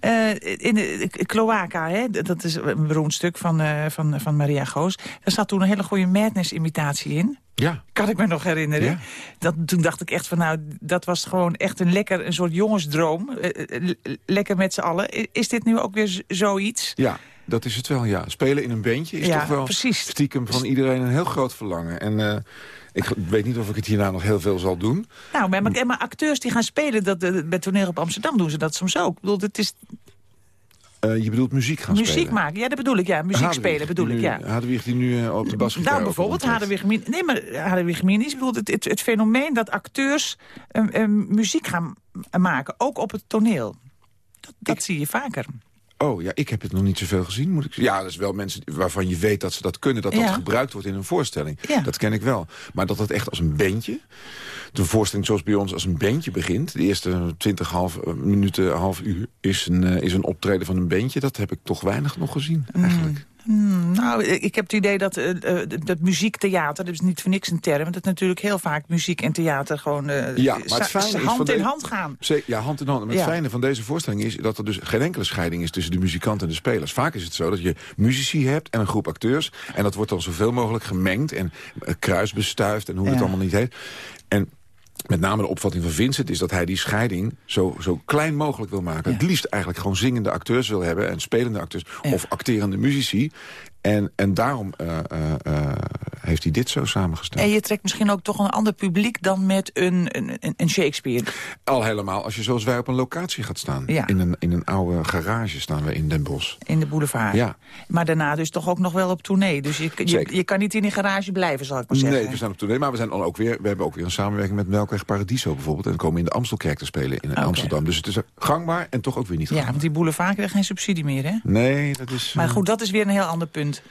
Eh, in de, de Cloaca, hè, dat is een beroemd stuk van, eh, van, van Maria Goos. Daar zat toen een hele goede Madness-imitatie in. Ja. Kan ik me nog herinneren. Ja. Dat, toen dacht ik echt van nou, dat was gewoon echt een lekker, een soort jongensdroom. Eh, eh, le- lekker met z'n allen. Is dit nu ook weer zoiets? Ja, dat is het wel, ja. Spelen in een bandje is Ja, toch wel precies. stiekem van iedereen een heel groot verlangen. En eh, ik weet niet of ik het hierna nog heel veel zal doen. Nou, maar, maar, maar acteurs die gaan spelen, dat, eh, bij Toneel op Amsterdam doen ze dat soms ook. Ik bedoel, het is Eh, je bedoelt muziek gaan muziek spelen? maken. Ja, dat bedoel ik, ja. Muziek Hadewig, spelen bedoel ik, nu- ja. Hadewig die nu eh, op de basgitaar Nou, bijvoorbeeld. Hadewig Min. Nee, maar Hadewig Min is bedoel, het, het, het fenomeen dat acteurs muziek gaan maken, ook op het toneel. Dat, dat zie je vaker. Oh ja, ik heb het nog niet zoveel gezien, moet ik zeggen. Ja, dat is wel mensen waarvan je weet dat ze dat kunnen. Dat dat Ja. gebruikt wordt in een voorstelling. Ja. Dat ken ik wel. Maar dat het echt als een bandje... De voorstelling zoals bij ons als een bandje begint. De eerste 20 half, eh, minuten, half uur is een, eh, is een optreden van een bandje. Dat heb ik toch weinig nog gezien, eigenlijk. Hmm, nou, ik heb het idee dat, eh, dat muziektheater, dat is niet voor niks een term... dat natuurlijk heel vaak muziek en theater gewoon eh, Ja, maar het fijne is hand van in de- hand gaan. Ja, hand in hand. Maar Ja. het fijne van deze voorstelling is dat er dus geen enkele scheiding is tussen de muzikant en de spelers. Vaak is het zo dat je muzici hebt en een groep acteurs. En dat wordt dan zoveel mogelijk gemengd en kruisbestuift en hoe het Ja. allemaal niet heet. En met name de opvatting van Vincent is dat hij die scheiding zo, zo klein mogelijk wil maken. Het liefst eigenlijk gewoon zingende acteurs wil hebben en spelende acteurs of acterende muzici. En, en daarom eh, eh, eh, heeft hij dit zo samengesteld. En je trekt misschien ook toch een ander publiek dan met een, een, een- Shakespeare. Al helemaal als je zoals wij op een locatie gaat staan. Ja. In, een, in een oude garage staan we in Den Bosch. In de boulevard. Ja. Maar daarna dus toch ook nog wel op tournee. Dus je, je, je kan niet in die garage blijven, zal ik maar zeggen. Nee, we zijn op tournee, maar we, zijn dan ook weer, we hebben ook weer een samenwerking met Melkweg Paradiso bijvoorbeeld. En dan komen we in de Amstelkerk te spelen in Amsterdam. Dus het is gangbaar en toch ook weer niet Ja, gangbaar. want die boulevard krijgt geen subsidie meer, hè? Nee, dat is... Maar eh, goed, dat is weer een heel ander punt.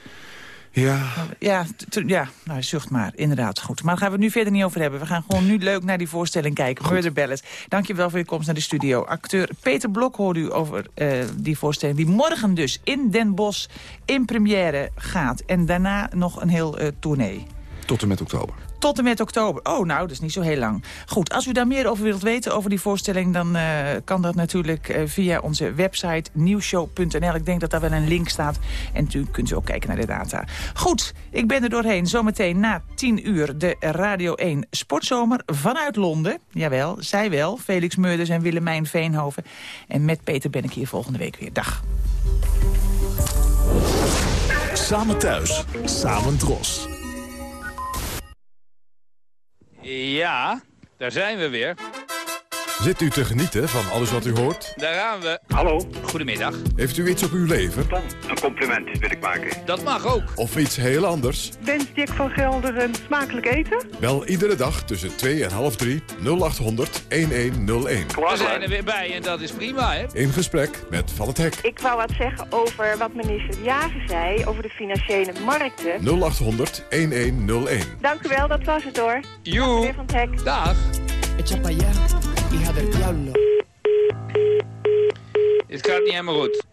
Ja, Ja, ja nou, zucht maar. Inderdaad, goed. Maar daar gaan we het nu verder niet over hebben. We gaan gewoon nu leuk naar die voorstelling kijken. Murder Ballads. Dankjewel voor je komst naar de studio. Acteur Peter Blok hoorde u over eh, die voorstelling... die morgen dus in Den Bosch in première gaat. En daarna nog een heel eh tournee. tot en met oktober. Tot en met oktober. Oh, nou, dat is niet zo heel lang. Goed, als u daar meer over wilt weten, over die voorstelling... dan eh, kan dat natuurlijk eh, via onze website nieuwshow.nl. Ik denk dat daar wel een link staat. En natuurlijk kunt u ook kijken naar de data. Goed, ik ben er doorheen. Zometeen na 10 uur de Radio 1 Sportzomer vanuit Londen. Jawel, zij wel. Felix Meurders en Willemijn Veenhoven. En met Peter ben ik hier volgende week weer. Dag. Samen thuis, samen dros. Ja, daar zijn we weer. Zit u te genieten van alles wat u hoort? Daar gaan we. Hallo. Goedemiddag. Heeft u iets op uw leven? Een compliment wil ik maken. Dat mag ook. Of iets heel anders? Wens Dick van Gelder een smakelijk eten? Bel iedere dag tussen 2 en half 3 0800 1101. We zijn er weer bij en dat is prima, hè? In gesprek met Van het Hek. Ik wou wat zeggen over wat minister Jager zei over de financiële markten. 0800 1101. Dank u wel, dat was het hoor. Joe. Van het Hek. Dag. Allá, hija. Het gaat niet helemaal goed.